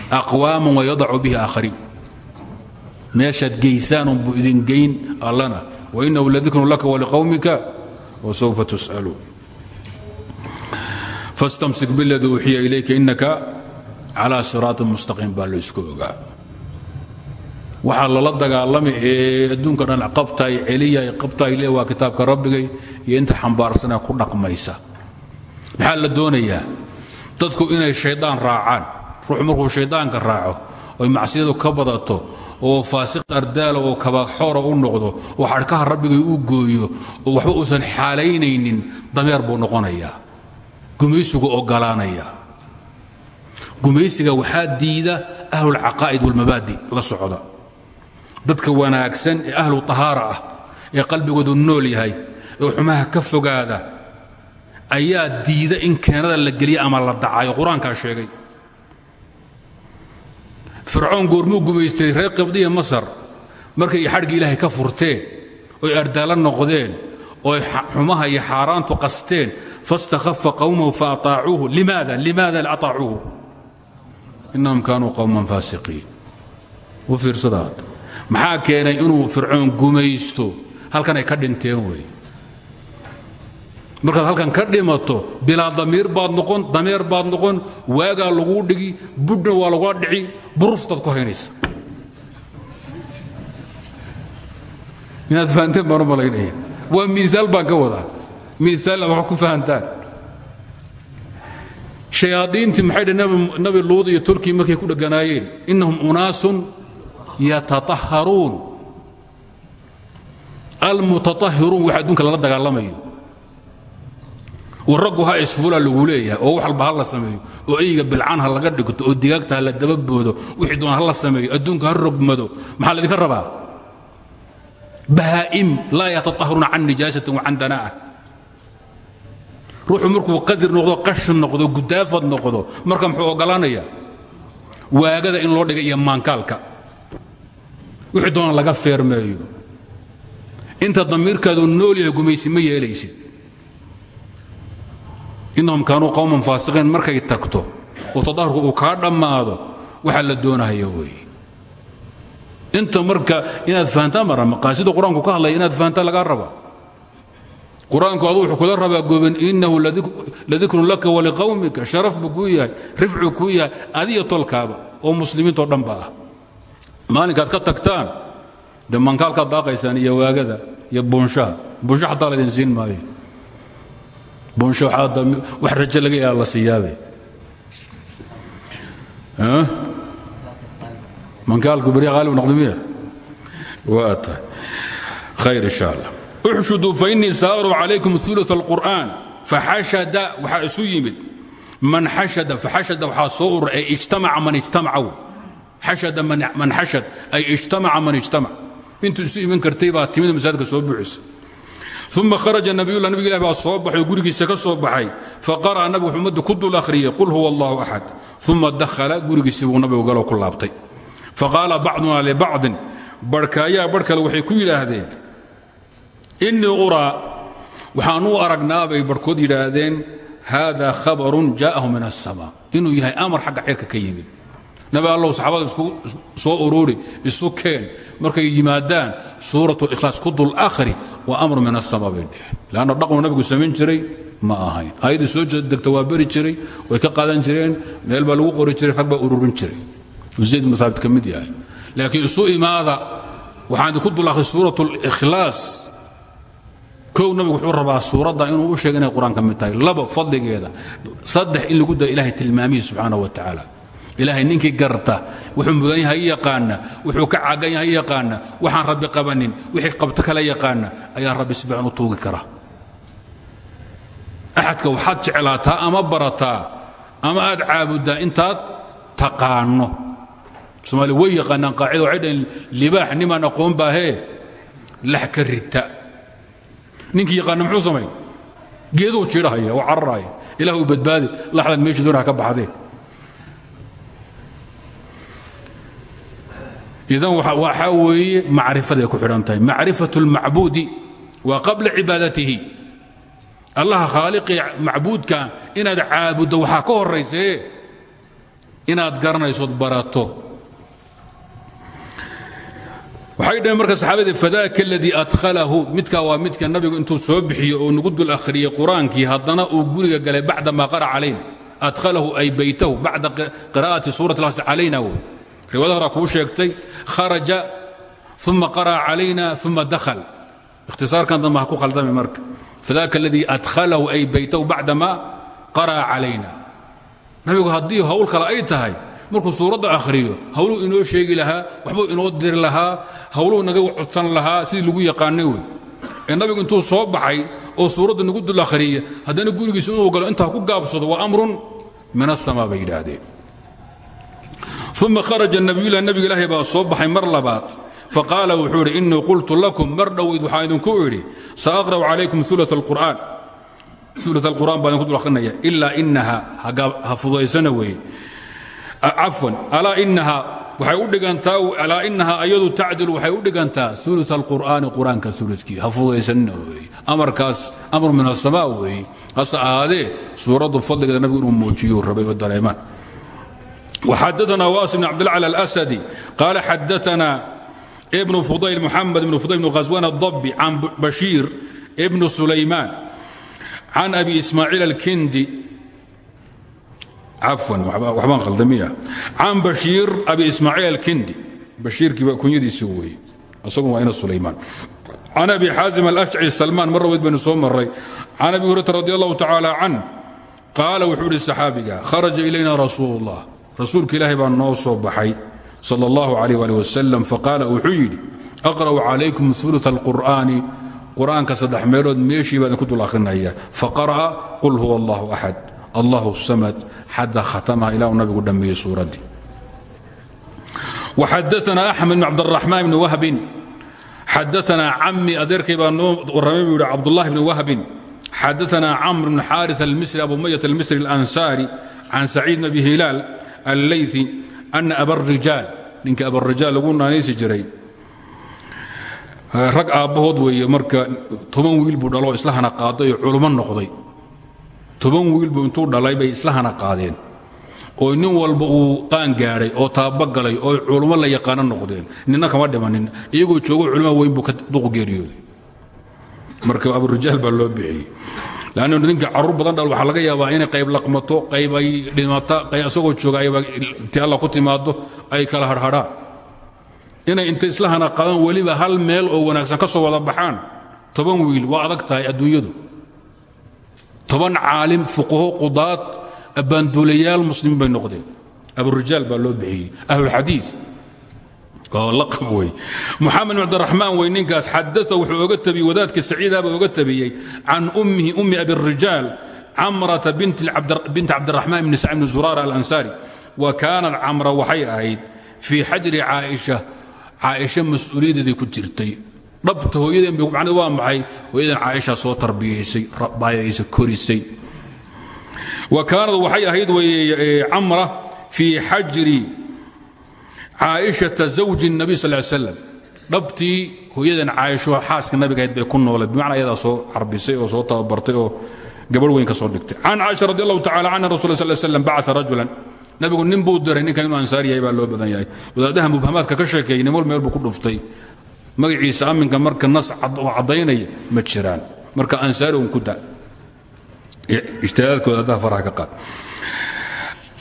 aqwaaman wayadacu bihi aakhariin. Meeshaad geysaan unbuu idin geyn allana wainahu ladikrun laka waliqowmika wsawfa tus'aluun. Fastamsik biladii uuxiya ilayka innaka calaa siraatin mustaqiim baa laysku ogaa. Waxaa lala ee adduunka dhan qabtaay celiyay qabtaay le waa rabbigay iyo inta xambaarsanee ku dhaqmaysa maxaa la doonayaa? Dadku inay shaydaan raacaan. Ruux markuu shayddaanka raaco oy macsiyadu ka badato oo faasiq ardaala oo kabaxoora u noqdo oo xadhkaha rabbigay u gooyo oo waxba uusan xaalaynaynin dameer buu noqonayaa. Gumaysigu ogolaanaya gumaysiga waxaa diida ahlulcaqaa'id walmabaadi la socda. Dadka wanaagsan ee ahlu tahaara ah ee qalbigoodu nool yahay ee xumaha ka fogaada ayaa diida in keenada la geliya ama la dhacayo qur'aankaa sheegay. Fircoon goormuu gumaystay reer qibdiya masar. Markay xadhgii ilaahay ka furteen oy ardaala noqdeen oy xumaha iyo xaaraantu qasteen fastakhafa qawmahu faataacuuhu. Limaada? Limaada laataacuuhu? Innahum kaanuu qowman faasiqiin. U fiirsada maxaa keenay inuu fircoon gumaysto? Halkan ay ka dhinteen weeye markaad halkan ka dhimato bilaa damiir baad noqon dameer baad noqon waagaa laguu dhigi budhna waa lagua dhici buruftaad ku haynaysa. Inaad fahanteen baan u malaynaya. Waa miisaal baan ka wadaa. Miisaal wax ku fahantaan. Shayaadiintii maxay dheh nabi luud iyo turkii markay ku dheganaayeen? Innahum unaasun yatataharuun. Almutatahiruun wax adduunka lala dagaalamayo war raggu ha isfuula lagu leeyahay oo wax walba ha la sameeyo oo eyga bilcaan ha laga dhigto oo digaagta ha la dababoodo wixii doona ha la sameeyo adduunka ha rogmado maxaa laydinka rabaa? Bahaa'im laa yatataharuuna can nijaasatin wa can danaa'a. Ruuxu markuu qadir noqdo qashin noqdo gudaafad noqdo marka muxuu oggolaanayaa? Waagada in loo dhiga iyo maankaalka. Wixii doona laga feermeeyo. Inta damiirkaadu nool yahay gumaysi ma yeelaysid innahum kaanuu qowman faasiqiin markay tagto oo tadahurku uu kaa dhammaado waxaa la doonahaya weeye inta marka inaad fahantaan baa maqaasida qur'aanku ka hadlaya inaad fahantaan lagaa raba qur'aanku aduu wuxuu kula rabaa goben innahu ladikrun laka waliqawmika sharaf buu kuu yahay adiyo tolkaaba oo muslimiintao dhanba ah. Maalinkaad ka tagtaan dee mankaalkaad daaqaysaan iyo waagada iyo buunshaha buunsha xataa laydin siin maayo buunsho wax rajo laga yaa la siiyaabe mankaalku beri qaalib noqdo miya? Waa tahay khayr insha allah uxshuduu fainii saaru calaykum ulu alqur'aan. Faxashada waxaa isu yimid. Man xashada faxashada waxaa soo urur ay ijtamaca man ijtamaca xashada man xashad ay ijtamaca man ijtamac. Intuu isu iman kartay baa timida soo buuxisa uma kharaja nabiyullah nabig ilah baa soo baxay oo gurigiisa ka soo baxay. Faqara'a nabigu wuxuu ummadda ku dul akhriyey qul huwa allahu axad uma dakhala gurigiisii buu nabigu galoo ku laabtay. Faqaala bacduna libacdin barhka ayaa barh kale waxay ku yidhaahdeen innii uraa waxaan u aragnaabay barhkood yidhaahdeen haada khabarun jaa'ahu min aلsama inuu yahay amar xagga cirka ka yimid nabi allow saxaabada soo uruuri isu keen. Markay yimaadaan suurat اlkhlaas ku dul akhri wa amru min asababay dheh leanna dhaqnu nabigu samayn jiray ma ahayn. Aayaddii soo degta waa beri jiray way ka qaadan jireen meel baa lagu qori jiray rag baa ururin jiray. Zayd ibnu haabit ka mid yahay. Laakiin isu imaada waxaan idinku dul akhri suurat اlkhlaas kow nabigu wuxuu rabaa suuradda inuu u sheega inay qur'aan ka mid tahay labo fadligeeda. Saddex in lagu daya ilahay tilmaamihi subxaanah wa tacaala ilaahay ninkii garta wuxuu mudan yahay yaqaana wuxuu ka cagan yahay yaqaana waxaan rabbi qabanin wixii qabto kala yaqaana ayaa rabbi si fiican tuugi kara. Axadka waxaad jeclaataa ama barataa ama aad caabuddaa intaad taqaano soomaali way yaqaanaan qaacida waxay dhaheen libaax nimaan aqoon baahee lax ka rita. Ninkii yaqaana muxuu samay geeduu jidhahaya oo cararaya. Ilah uu badbaadi laxdan meeshu doonaha ka baxdee idan waxaa weeye macrifaday ku xidhan tahay. Macrifat اlmacbuudi waa qabla cibaadatihi. Allaha khaaliqii macbuudka inaad caabuddo waxaa ka horayse inaad garanaysood barato. Waxay dhaheen marka saxaabadii fadaka aladii adhalahu midkaa waa midka nabigu intuu soo bixiyo oo nagu dul akhriyey qur'aankii uu guriga galay bacda ma qara calayna. Adhalahu ay baytahu bacda qiraa'ati suurat alayna riwaayada horaa kuu sheegtay kharaja uma qara'a calayna uma dakhal. Ikhtisaarkan dambe ha ku khaldami marka. Fadaaka aladii adkhalahu ay baytahu bacda maa qara'a calayna. Nabigu haddii hawl kale ay tahay markuu suuradda akhriyo hawluu inoo sheegi lahaa waxbuu inoo diri lahaa hawluu naga codsan lahaa sidii lagu yaqaanay wey. Ee nabigu intuu soo baxay oo suuradda nagu dul akhriya haddana gurigiisa inuu galo intaa ku gaabsado waa amrun min asamaa bay yidhaahdeen uma kharaja nabiyulah nabiga ilaahay baa soo baxay mar labaad faqaala wuxuu idhi innii qultu lakum mar dhoweyd waxaan idinku idhi saaqra'u calaykum ula alqur'aan ula alqur'aan baa idinku dul akhrinaya ilaa inaha ha fudaysana weeye cafwan alaa inaha waxay u dhigantaa alaa inahaa ayadu tacdilu waxay u dhigantaa ulu alqur'aani qur'aanka ulukii ha fudaysanina weeye amarkaas amar min asamaa weeye hase ahaadee وxadثna واس بن cبدالعلى الأسدي قال xadثna بن فضyل محمد بن فضyل بن غزوان الضبي عن بشير بن سليمان عن أبي إسماعيل الكندي عفوا waxbaan khaldamiya can bashiir abi ismaaciil alkindi bashiirkiiba kunyadiisi weeye isagu waa ina sulaymaan can abi xaazim alashci salmaan mar raweyd baynu soo maray can abi hurayrata radi allahu tacaala can qaala wuxuu ihi saxaabiga kharaja ilayna rasuul اllah rasuulka ilaahay baa noo soo baxay sal اllahu alayh ali wasalam faqaala wuxuu yidhi aqra'u calaykum ulu alqur'aani. Qur'aanka saddex meelood meeshii baa idinku dul akhrinaya. Faqara'a qul huwa allahu axad allahu samad xata khatamaha ilaa uu nabigu dhammeeyey suuraddii waxadaana axmed bn cabdiraxmaan bni wahbin xadaana cami adeerkay baa noo warramay buu yidhi cabdullahi bni wahbin xadaana camr bn xaari almisri abu mayat almisri alansaari can saciid bn abi hilaal alleyti ana abarijaal ninka abarijaal lagu naanaysi jiray. Rag aabbahood weeye marka toban wiil buu dhaloo islahana qaaday oo culummo noqday. Toban wiilbu intuu dhalay bay islahana qaadeen. Oo nin walba uu qaan gaadhay oo taabagalay oo culummo la yaqaano noqdeen. Nina kama dhimanin iyagoo joogo culumma weyn buu ka duqu geeriyooday marka aburijaal baa loo bixiyey lannu ninka carruur badan dhal waxaa laga yaabaa inay qayb laqmato qayb ay dhimata qayb asagoo jooga intii alla ku timaado ay kala harhadhaan inay intay islahana qaadaan weliba hal meel oo wanaagsan ka soo wada baxaan toban wiil waa adag tahay adduunyadu. Toban caalim fuqaho qudaad abbaanduulayaal muslimiin bay noqdeen. Aburijaal baa loo bixiyey ahlulxadii waa laqab wey muxamed cabdiraxmaan wey ninkaas xadaa wuxuu oga tabiyey wadaadka saciidaba oga tabiyey can ummihi ummi abirijaal camrata binti cabdiraxmaan bni sacd bni zuraara alansaari. Wa kaanat camra waxay ahayd fii xajri caaisha caaisha mas'uuliyadeeday ku jirtay. Dhabta hooyadeen man waa maxay? Hooyadan caaisha soo tarbiyaysay baayaysa korisay. Wa kaanad waxay ahayd camra fii xajri caaishata zawji الnabiy sal slam dhabtii hooyadan caaisho xaaska nabigahayd bay ku nooleed bimacnaa ayadaa soo carbisay oo soo tababartay oo gabadh weyn ka soo dhigtay. Can caaisha radi allahu tacala canha rasul sal slam bacaa rajulan. Nabigu nin buu diray ninkan inuu ansaar yahay baa loo badan yahay. Wadaadaha mubhamaadka ka sheekeeyey nimol meel buu ku dhuftay. Magaciisa aminka marka nas oo caddaynaya ma jiraan. Marka ansaari un ku da ijtihaadaadkooda haddaha faraha ka qaad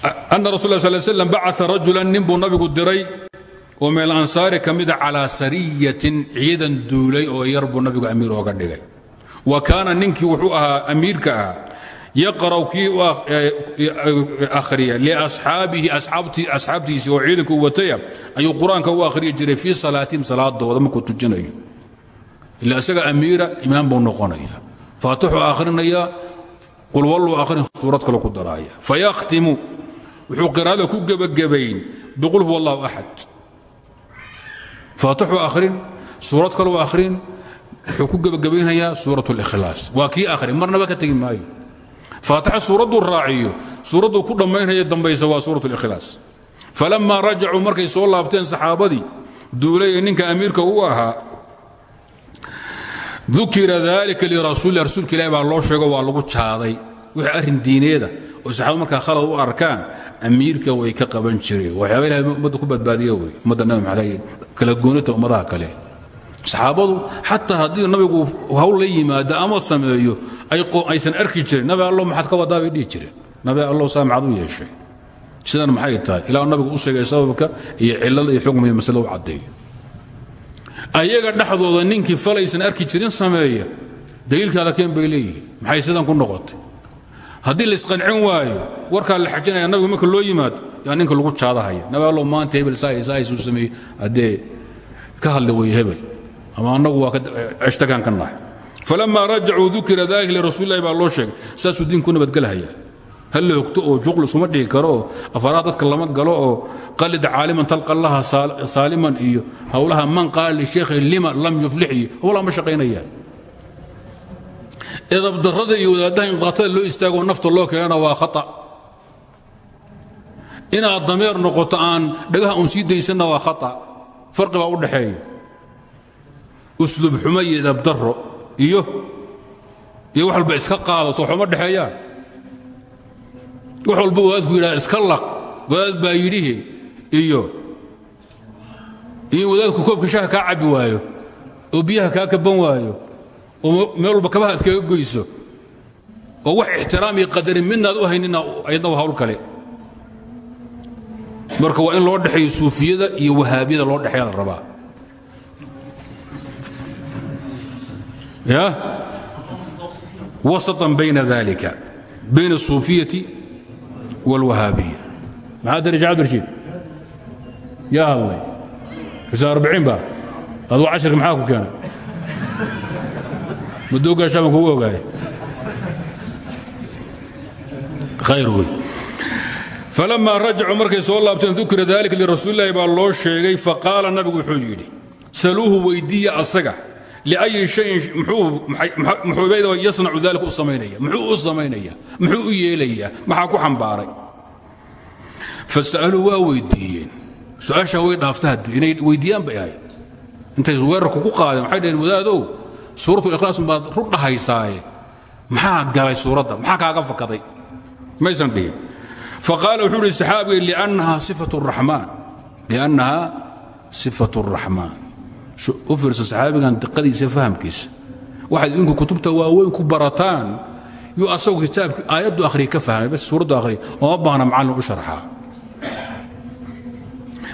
ana rasul la sal slam bacaa rajulan nin nabigu diray oo meel ansaari ka mida calaa sariyatin ciidan duulay oo yar buu nabigu amiir ooga dhigay. Wa kaana ninkii wuxuu ahaa amiirka ahaa yaqra'u kii u akhriya liasxaabihi asxaabtiisii oo ciidanka u wataya ayuu qur'aanka u akhriyi jiray fii salaatihim salaadooda markuu tujinayo. Ila isaga amiira imaam buu noqonaya. Faatixuu akhrinaya qulwalluu akhrin suurad kale ku daraaya. Fayakhtimu wuxuu qiraa'ada ku gebagabayn. Biqul huwa allahu axad faatixuu akhrin suurad kaleu akhrin wuxuu ku gebagabaynayaa suurat اlikhlaas waa kii akhrin marnaba ka tegi maayo. Faatixa suuradduu raaciyo suuradduu ku dhammaynaya dambaysa waa suurat اlikhlaas falammaa rajacuu markay soo laabteen saxaabadii duulay ee ninka amiirka u ahaa ukira dalika lirasuuli rasuulka ilahi baa loo sheego waa lagu jaaday wixii arrin diineeda oo saxaabadu markaa khalad u arkaan amiirka way ka qaban jireen. Waxyaaba ilahay ummadda ku badbaadiya wey ummadda nabi maxamed kala goonita ummadaha kale. Saxaabadu xataa haddii nabigu hawl la yimaado ama sameeyo aysan arki jirin nabi allo maxaad ka wadaa bay dhihi jireen. Nabi allo yeeshay. Sidan maxay tahay? Ilaa nabigu u sheegay sababka iyo cilada iyo xukmiga masale u caddeeyo ayaga dhexdooda ninkii falaysan arki jirin sameeya daliilkaada keen bay leeyihiin. Maxay sidan ku noqotay haddii laisqancin waayo warkaa la xajinaya nabigu marka loo yimaado yaa ninka lagu jaadahaya. Nabi allo maanta hebel saasuu sameeyey. Haddee ka hadla weeye hebel. Ama annagu waa ashtakaan ka nahay falamaa rajacuu dukira dalika lirasuulilahi baa loo sheegay. Saasuu diinku nabadgelhaya hal la oo juql isuma dhigi karo oo lama galo oo qalid caaliman talqa allaha saaliman iyo howlaha man qaala lisheekhi lima lam yuflix iyo ma shaqaynayaan edabdarrada iyo wadaadaha inqaatada loo istaago nafta loo keenana waa khata. Inaad dameer noqoto aan dhagaha uun sii daysanna waa khata. Farqi baa u dhaxeeya uslub xumo iyo edabdarro iyo iyo wax walba iska qaado soo xuma dhexeeyaan wax walba wadaadku yidhaha iska laq. Wadaad baa yidhihi iyo in wadaadku koobka shaha kaa cabbi waayo oo biyaha kaa kaban waayo oo meel walba kabaha ad kaga goyso oo wax ixtiraam iyo qadarin midnaad u haynina ayadna waa hawl kale marka waa in loo dhexeeyo suufiyada iyo wahaabiyada loo dhexeeya la rabaa ya wasطan bayna dalika bayna الsuufiyati wاlwahaabiya maxaa dari shee abdirashiid yaa hadlay xuseen arbiciin ba aduu cashirka maxaa ku keenay madoogaa shaaban kugu ogaaya khayr wey falamaa rajacuu markay soo laabteen dukira dalika lirasuuli lahi baa loo sheegay faqaala nabigu wuxuu yidhi saluuhu weyddiiya asaga liأyi shayin muxuubayda yasnacu dalika u samaynaya muxuu u samaynaya muxuu u yeelayaa maxaa ku xambaaray? Fasa'aluu waa weyddiiyeen su'aashaa way dhaafta inay weyddiiyaan bay intay weerarku ku qaadeen waxay dhaheen wadaadow suuratulihlaasumbaad rudhahaysaaye maxaa galay suuradda? Maxaa kaaga fakaday? Maysan dhihin. Faqaala wuxuu udhi saxaabigay liannahaa sifat raxmaan liannahaa sifat اraxmaan u fiirsa saxaabigan diqadiisa fahamkiisa. Waxaad idinku kutubta waaweyn ku barataan. Yuu asagu kitaabki aayaddu akhriya ka fahmay bas suuraddu akhriya. Ooma baahna macallin u sharxaa.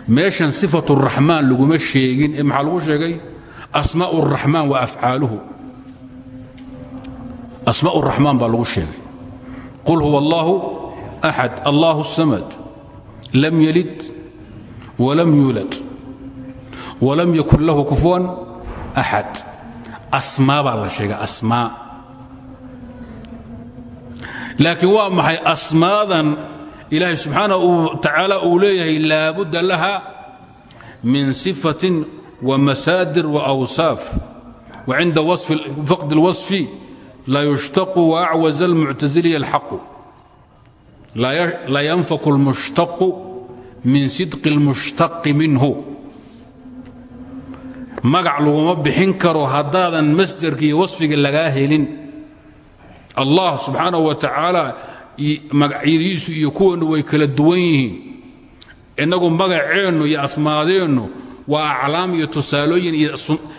Meeshan sifat raxmaan laguma sheegin. Ee maxaa sheegay? asmaaء الraxmaan wa afcaaluhu asmaaء الraxmaan baa lagu sheegay qul huwa allahu axad allahu الsamad lam yalid walam yuulad walam yakun lahu kufuwan axad asmaa baa la sheega asmaa laakiin waa maxay asmaadan ilaahay subxaanaه tacaala uu leeyahay laabudda laha min sifatin wamasaadir waawsaaf wacinda faqdi اlwaصfi la yushtaqu waacwaza اlmuctasiliya اlxaqu la yanfaku اlmushtaqu min sidqi اlmushtaqi minhu magac laguma bixin karo haddaadan masderka iyo wasfiga lagaa helin allah subxaanaه wa tacaala magacyadiisu iyo kuwannu way kala duwan yihiin innagu magaceennu iyo asmaadeennu waa aclaam iyo tusaalooyin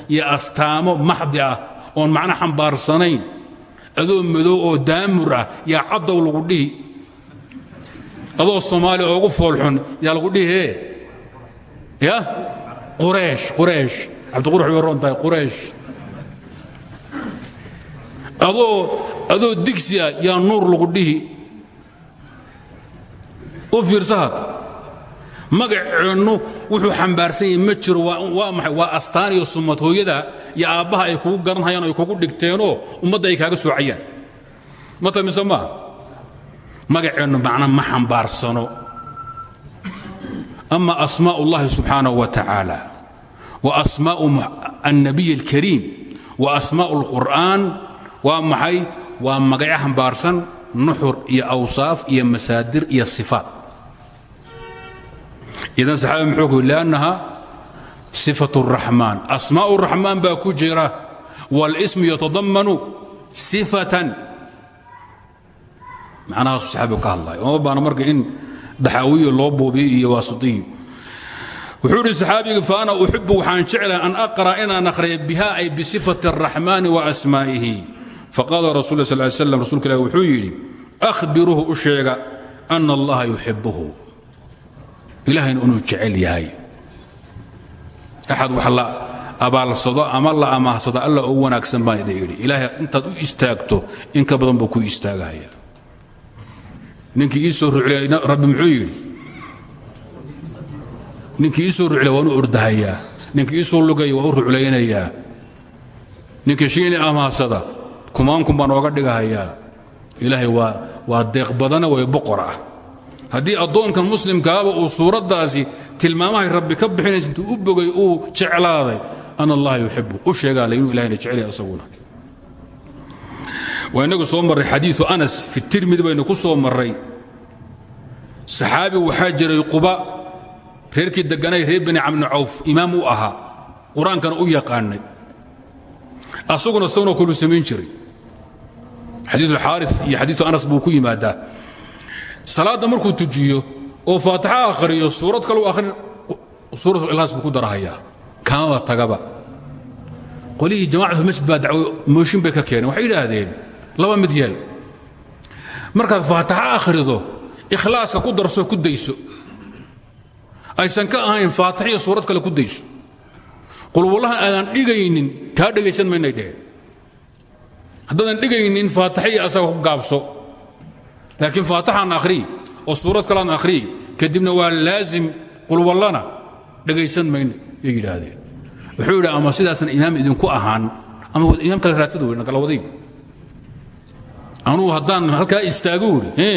iyo astaamo maxdi ah oon macno xambaarsanayn adoo madow oo daamur ah yaa caddow lagu dhihi. Adoo soomaaliya oogu foolxun yaa lagu dhihi he ya? Qureesh qureesh. Cabdiqurux way roon tahay qureesh. Adoo adoo digsi ah yaa nuur lagu dhihi. U fiirsahad magaceennu wuxuu xambaarsan yahay ma jiro waa maxay? Waa astaaniyo sumad hooyada iyo aabbaha ay kugu garanhayaan o ay kugu dhigteenoo ummadda ay kaaga soocayaan. Mata mise maaha magaceennu macna ma xambaarsano. Ama asmaa ullahi subxaanahu wa tacaala wa asmaa'u annabiy alkariim wa asmaa'u alqur'aan waa maxay? Waa magacyo xambaarsan nuxur iyo awsaaf iyo masaadir iyo sifaat idan saxaabi muxuu ku yidhi liannaha sifat الraxmaan asmaa'u الraxmaan baa ku jira wاlsmu yatadamanu sifatan macnahaasu saxaabigu ka hadlaya oma baana marka in daxaawiyo loo buubiyo iyo waasitiyo wuxuu idhi saxaabigi faana uxibu waxaan jeclahay an aqra inaan akhriya biha ay bisifati الraxmaani waasmaa'ihi faqaala rasul ه sl slam rasulka ilah wuxuu yidhi ahbiruuhu u sheega ana allaha yuxibuhu ilahayna inuu jecel yahay. Axad wax la abaalsado ama la amaahsado alla oo wanaagsan baan idin idhi ilaahay intaad u istaagto in ka badan buu ku istaagahaya ninkii ii soo ruclay rabbi muxuu yidhi? Ninkii ii soo ruclay waan u ordahayaa ninkii ii soo waan u ruclaynayaa ninkii shiini amaahsada kumaankun baan ooga dhigahayaa ilaahay waa deeq badana way boqor ah haddii addoonkan muslimkaaba uu suuraddaasi tilmaamahay rabbi ka bixinaysa intuu u bogay uu jeclaaday ana allaha yuxibu u sheegaale inuu ilahayna jecelya asaguna. Waa inagu soo marray xadiiu anas fi tirmidi baynu ku soo marray. Saxaabi waxaa jiray quba reerkii deganay reer bani camni cawf imaam u ahaa qur'aankana u yaqaanay. Asaguna isaguna kulu samayn jiray. Xadiiu xaari iyo xadiiu anas buu ku yimaadaa salaadda markuu tujiyo oo faatixo akhriyo suurad kalu akhrin suuratu ikhlaas buu ku darahayaa. Kaamaba tagaba. Qolihii jamacatulmasjid baa dacwo mooshin bay ka keeneen. Waxay yidhaahdeen laba mid yeel. Markaad faatixo akhrido ikhlaaska ku darso ku dayso. Aysan ka ahayn faatix iyo suurad kale ku dayso. Qulwallahan aadan dhigaynin kaa dhegaysan maynay dheheen. Haddaadan dhigaynin faatix iyo asaga ku gaabso laakiin faatixaan akhriyi oo suurad kalean akhriyi kadibna waa laazim qulwallana dhegaysan mayna yay yidhaahdeen wuxuu yidhi ama sidaasan imaam idinku ahaan ama imaam kale raadsada weyna kala waday anugu haddaan halkaa istaago idhi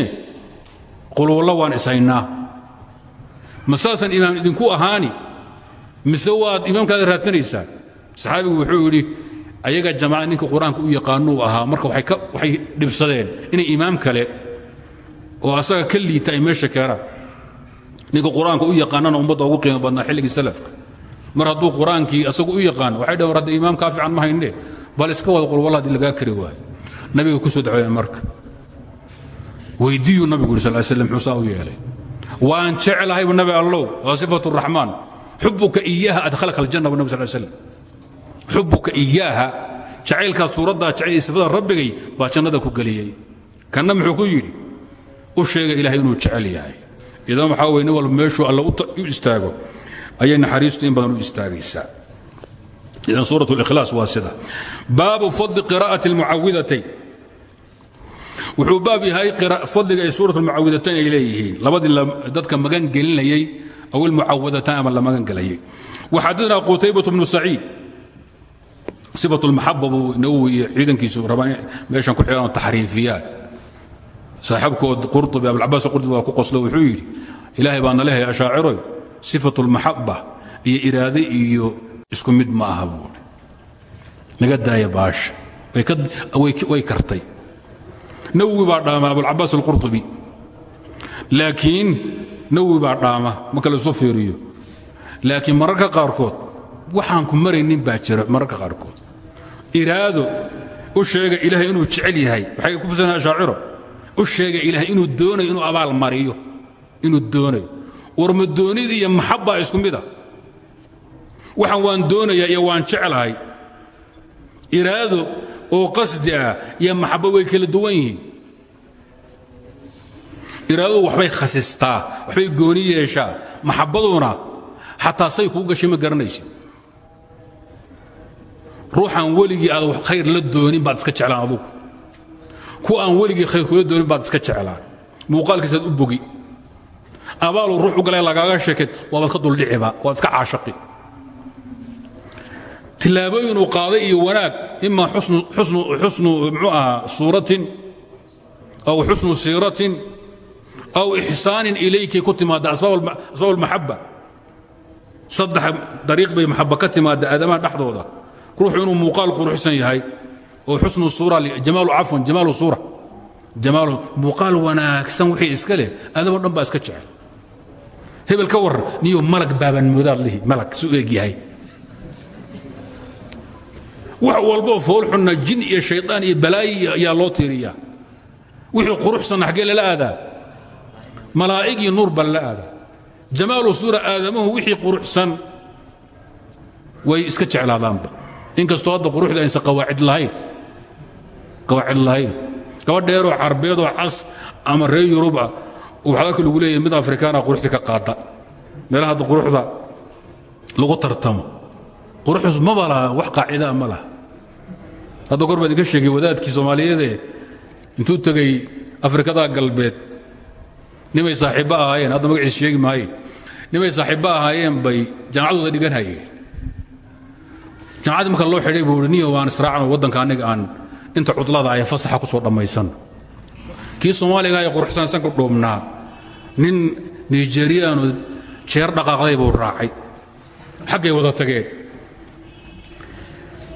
qulwallo waan ishaynaa ma saasan imaam idinku ahaani mise waad imaamkaada raadsanaysaa saxaabigu ayaga jamaca ninka qur'aanka u yaqaanuu ahaa marka waxay dhibsadeen inay imaam kale oo asaga ka ay meesha keenaan ninka qur'aanka u yaqaanana ummadda ugu qiimo badnaa xilligii salafka. Mar hadduu qur'aankii asagu u yaqaano waxay dhaheen imaam kaa fiican ma hayne bal iska wada qulwalla haddii lagaa kari waayo. Nabiga ku soo dacweeye marka. Weydiiyuu nabigu yuri sal slam muxuu saa u yeelay. Waan jeclahaybu nabi allow waa sifatu raxmaan xubuka iyaaha adhalaka aljanna bu nabi sal slam xubuka iyaaha jacaylkaa suuraddaa jacayl sifada rabbigay baa jannada ku geliyey. Kanna muxuu ku yidhi u sheega ilahay inuu jecel yahay idan waxaa weye nin walba meeshuu alla u istaago ayay naxariistu in badan u istaagaysaa idan suurat اlikhlaas waa sida baabu fadli qira'ati اlmucawidatayn wuxuu baab yahay fadliga ay suurat اlmucawidatayn ay leeyihiin labadii dadka magan gelinayey aw ilmucawidatayn ama la magan gelayay waxadadna qutaybaة bnu saciid sifaة اlmaxaba buu nawowi iyo ciidankiisu rabaan meeshan ku xihan taxriifiyaan saaxiibkood qurtubi abulcabaas qurtubi waa ku qoslo wuxuu yidhi ilaahay baa na lehay ashaaciroy sifatu lmaxaba iyo iraade iyo isku mid ma aha buui naga daaya baasha. Way kartay. Nawi baa dhaama abulcabaas alqurtubi. Laakiin nawi baa dhaama marka laysu fiiriyo. Laakiin mararka qaarkood waxaan ku maraynin baa jira mararka qaarkood. Iraado u sheega ilaahay inuu jecel yahay. Waxay ku fasiraan ashaaciro u sheega ilaahay inuu doonayo inuu abaal mariyo inuu doonayo. Warma doonida iyo maxabba isku mid a waxaan waan doonayaa iyo waan jeclahay. Iraado oo qasdi ah iyo maxabba way kala duwan yihiin. Iraadadu waxbay khasistaa waxbay gooni yeeshaa. Maxabbaduna xataa say kuu gashay ma garanaysid. Ruuxaan weligii aad khayr la doonin baad iska jeclaan adugu ku aan weligii khayr kula doonin baad iska jeclaan. Muuqaalkiisaad u bogi. Abaaluu ruux u galay lagaaga sheekayd waabaad ka duldhiciba waad iska caashaqi. Tilaabooyin uu qaaday iyo wanaag ima xusnu mxuu ahaa suuratin aw xusnu siiratin aw ixsaanin ilaykay ku timaadda asbaab almaxabba saddex dariiq bay maxabba ka timaadda aadamaha dhexdooda. Ruuxu inuu muuqaal quruxsan yahay oo xusnu suura jamaalu cafwan jamaalu suura. Jamaalu muuqaal wanaagsan wixii iska leh aadamoo dhan baa iska jecel. Hebel ka warran niyo malag baaban moodaad lihi malag su eeg yahay. Wax walboo foolxunna jin iyo shaydaan iyo balaayi ayaa loo tiiriyaa. Wixii quruxsanna xaggee lala aadaa? Malaa'ig iyo nuur baa lala aadaa. Jamaalu suura aadamuhu wixii quruxsan way iska jeclaadaanba. Inkastoo qawaacid lahayn. Gaba dheeroo carbeedoo cas ama reer yurub ah waxaa halka lagu leeyahay mid afrikaana quruxda ka qaada. Meelaha quruxda lagu tartamo. Quruxus maba laha wax qaacidaa ma laha. Hadda kor baa idinka sheegay wadaadkii soomaaliyeedee intuu tegey afrikada galbeed nimay saaxiibbo ahaayeen hadda magaciis sheegi maaye nimay saaxiibbo ahaayeen bay jaamacadooda dhigan hayeen. Jaamacadii marka loo xidhay buu waan israacno waddanka aniga aan inta cudlada ay fasaxa ku soo dhammaysan kii soomaaliga ay quruxsan sanka dhuubnaa nin nigeriyaanu jeer dhaqaaqday buu raacay. Xaggay wada tageen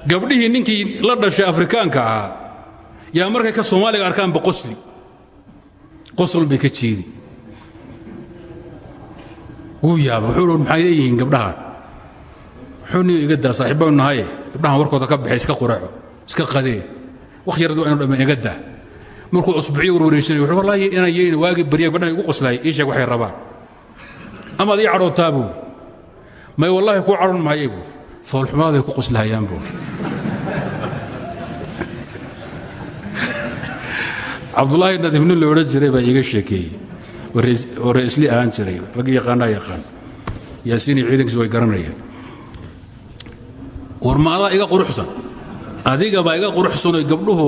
gabdhihii ninkii la dhashay afrikaanka ahaa markay ka soomaaliga arkaanba qosli. Qosol bay ka jeedi. Wuu yaaba wuxuu maxay leeyihiin gabdhahan wuxuu iga daa saaxiibbaynu nahaye gabdhahan warkooda ka baxay iska quraco iska qadee daa. Markuu usbuucyo warwareejinay wuxuu wallaahi inaan yeyn waagii barya gabdhahan igu qoslaayay ii sheeg waxay rabaan. Amaad ii cadhootaa buu? May wallaahi kuu cadhon maayay buu? Foolxumaaday ku qoslahayaan buu. Cabdulaahi nadiifni lo odhan jiray baa iiga sheekeeyey. Oo reisli ahaan jiray rag yaqaanaa yaqaan. Yaasiini ciidankiisu way war ma iga quruxsan adiga baa iga quruxsanoo gabdhuhu.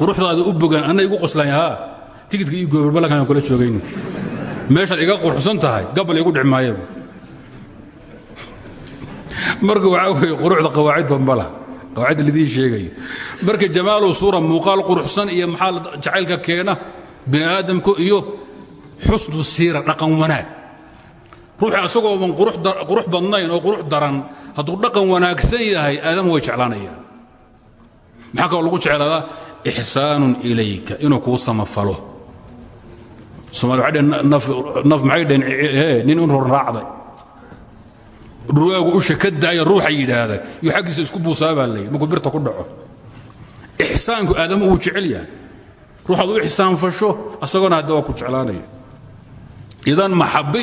Quruxdaada u bogaan anna igu qoslaaya haa. Tigidka ii goobar ballankaan kula joogayni meeshaad iga quruxsan tahay gabal igu dhic maayaba marka waxaa weeye quruxda qawaacidba mala qawaacidda lidiin sheegayo marka jamaalu suura muuqaal quruxsan iyo maxaa jacaylka keena? Bini aadamku iyo xusnu siira dhaqan wanaag. Ruuxi asagooban qurux badnayn oo qurux daran hadduu dhaqan wanaagsan yahay aadamu way jeclaanayaan maxaa kaloo lagu jeclaadaa? Ixsaanun ilayka inuu kuu samafalo. Somaali waxay dhaheen naf maxay dhaheen? Nin in hor raacday. Dhurwaagu usha ka ruuxa yidhaahda iyo xaggiisa isku buusaa baa birta ku dhaco. Ixsaanku aadamu uu jecel yahay. Ruuxaad u ixsaanfasho asagoona hadda ku jeclaanaya. Idan maxabbe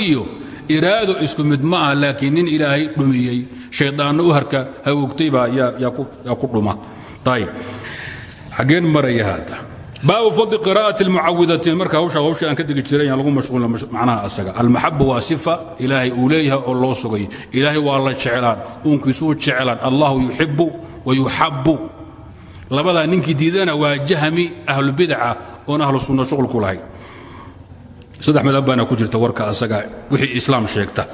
iraado isku mid ma laakiin nin ilaahay dhumiyey. Shaydaanna u harka hawogtay baa yaa ku dhuma ageen maraya hadda. Baabu fadli qira'ati lmucawidatayn marka hawsha hawsha aan ka degi jiray aan lagu mashquulna macnaha asaga. Almaxaba waa sifa ilaahay uu leeyahay oo loo sugay. Ilaahay waa la jeclaan uunkiisuu jeclaan. Allahu yuxibu wa yuxabu labadaa ninkii diidana waa jahmi ahlubidaca oon ahlu sunna shuqul ku lahayn saddex madaab baana ku jirta warka asaga wixii islaam sheegta.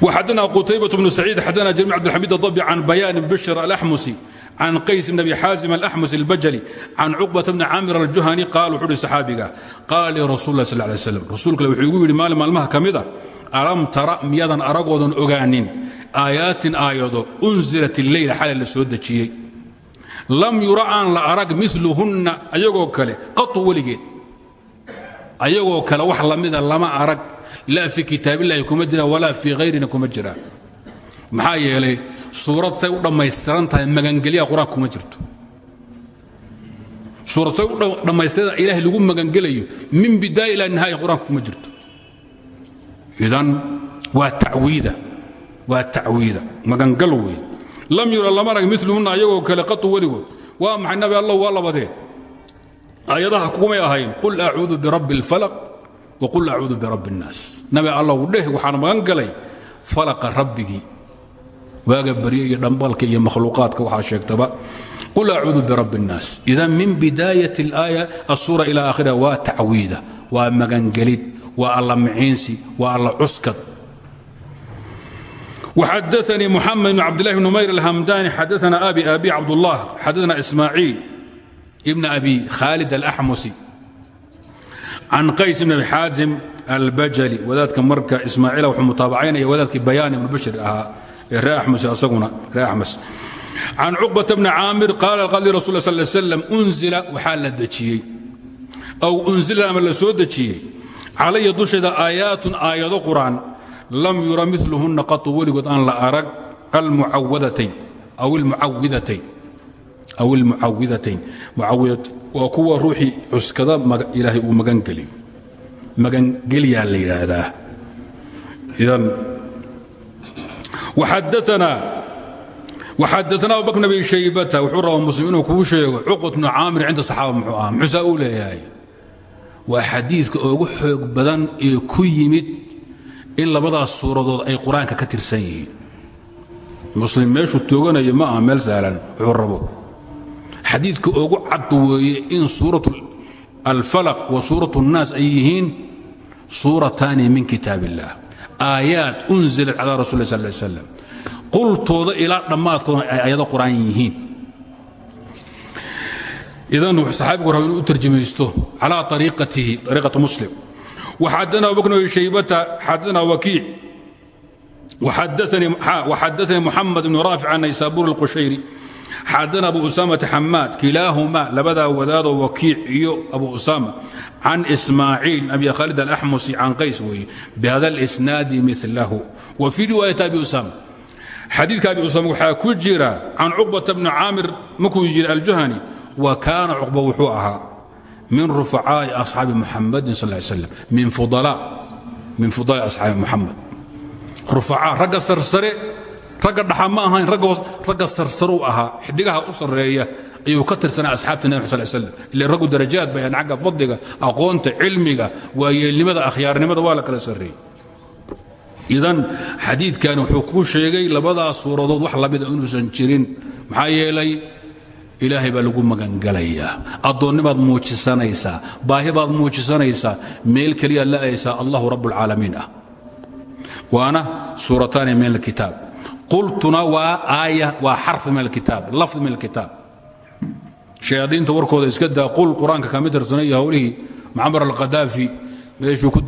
Waxadana qutaybat bnu saciid xadana jamic abdilxamiid adabi can bayaan bishir alaxmusi can qays bn abi xaazim alaxmus albajali can cuqbata bni camir aljuhani qaal wuxuu uhi saxaabiga qaal lii rasul lah sal lay slam rasuulka wuxuu igu yidhi maalin maalmaha ka mida alam tara miyadan aragoodan ogaanin aayaatin aayado unzilat illeyla xalay la soo dejiyey lam yura aan la arag miluhunna ayagoo kale qatu weligeed ayagoo kale wax lamida lama arag laa fii kitaabillahi kuma jiraan walaa fii hayrina kuma jiraan maxaa yeelay suurad say u dhammaystiran tahay magangelyaha qur'aanka kuma jirto. Suurad say u dhammaystiran ilaahay lagu magangelayo min bidaaya ilaa nihaaya qur'aanka kuma jirto. Idan waa tacwiida waa tacwiida magangal wey lam yura lama arag miluhunna ayagoo kale qatu weligood. Waa maxay nabi allah waa labadee? Aayadaha kumay ahayn qul acuudu birabbi اlfalaq waqul acuudu birabbi اnnaas nabi allow dheh waxaan magan galay falaqa waaga barye iyo dhambalka iyo makhluuqaadka waxaa sheegtaba qul acuudu birabbi اnnaas idan min bidaayat اlaaya asuura ila aakhiriha waa tacwiida waa magangelid waa alla miciinsi waa alla cuskad وxadaثnii mxamed بn cabd لlah بn mayr الhamdani xadaثna abi abi cabdالlah xadaثna ismaaciil بn abi khaalid الأxmusi can qays bn abi xaazim albajali wadaadka marka ismaaciila wuxuu mutaabacaynaya wadaadkii bayaan ibnu bashir ahaa can cuqbata bni caamir qaala qal li rasul sal slam unzila waxaa la dejiyey. Aw unzila ama la soo dejiyey. Calaya dusheeda aayaatun aayado qur'aan lam yura miluhunna qatu weligood aan la arag almucawadatayn aw almucawidatayn aw ilmucawidatayn mucawidatayn waa kuwa ruuxii cuskada ilaahay uu magangeliyo magangelyaa la yidhaahdaa. Idan waxadaana abubakr nabi shaybata wuxuu rabaa muslim inuu kuu sheego cuqbat bnu caamir cinda saxaaba muxuu ahaa muxuusaa uu leeyahay waa xadiidka ugu xoog badan ee ku yimid in labadaas suuradood ay qur'aanka ka tirsan yihiin muslim meeshuu tooganayo ma aha meel sahlan wuxuu rabo xadiidka ugu cad weeye in suurat alfalaq wa suurat اnnaas ay yihiin suurataani min kitaab illah aayaad unzilat calaa rasul sal slm qultooda ilaa dhammaadkoodna ay ayado qur'aan yihiin. Idan saxaabigu raba inuu u tarjamaysto calaa ariiqatihi ariiqata muslim. Waxadana abubakr abi shaybata xadana wakiic waxadaanii muxamed ibnu raafic an naysaabuur alqushayri xadana abu usamata xamaad kilaahuma labadaa wadaadoo wakiic iyo abu usama can ismaaciil abi khaalid alaxmusi can qays weeye bihada اlisnaadi milahu wa fii riwaayati abi usama xadiidka abi usama waxaa ku jira can cuqbata bni caamir markuu jira aljuhani wa kaana cuqba wuxuu ahaa min rufacaa'i asxaabi muxamadin sal ly slam min fudalaa asxaabi muxamed rufacaa ragga sarsare ragga dhaxa ma ahayn ragga sarsaruu ahaa. Xidigaha u sarreeya ayuu ka tirsanaa asxaabta nabi sal slam ila raggu darajaad bayan xagga fadliga aqoonta cilmiga waayeelnimada akhyaarnimada waa la kala sarreeyey. Idan xadiidkani wuxuu kuu sheegay labadaas suuradood wax lamida inuusan jirin. Maxaa yeelay ilaahay baa lagu magangalayaa. Addoonnibaad muujisanaysaa baahi baad muujisanaysaa meel keliyaad la'aysaa allahu rabbulcaalamiin ah. Waana suurataani min alkitaab qultuna waa aaya waa xarf min alkitaab lafd min alkitaab. Shayaadiinta warkooda iska daa qul qur'aanka kama tirsanay iyo howlihii macmar alqadaafi meeshuu ku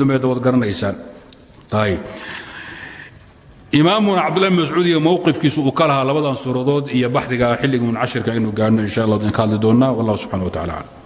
imaamuna cabdullahi mascuud iyo mowqifkiisu uu ka labadan suuradood iyo baxdiga xilliga muncashirka aynu gaarno insha allah ka hadli doonnaa wa tacala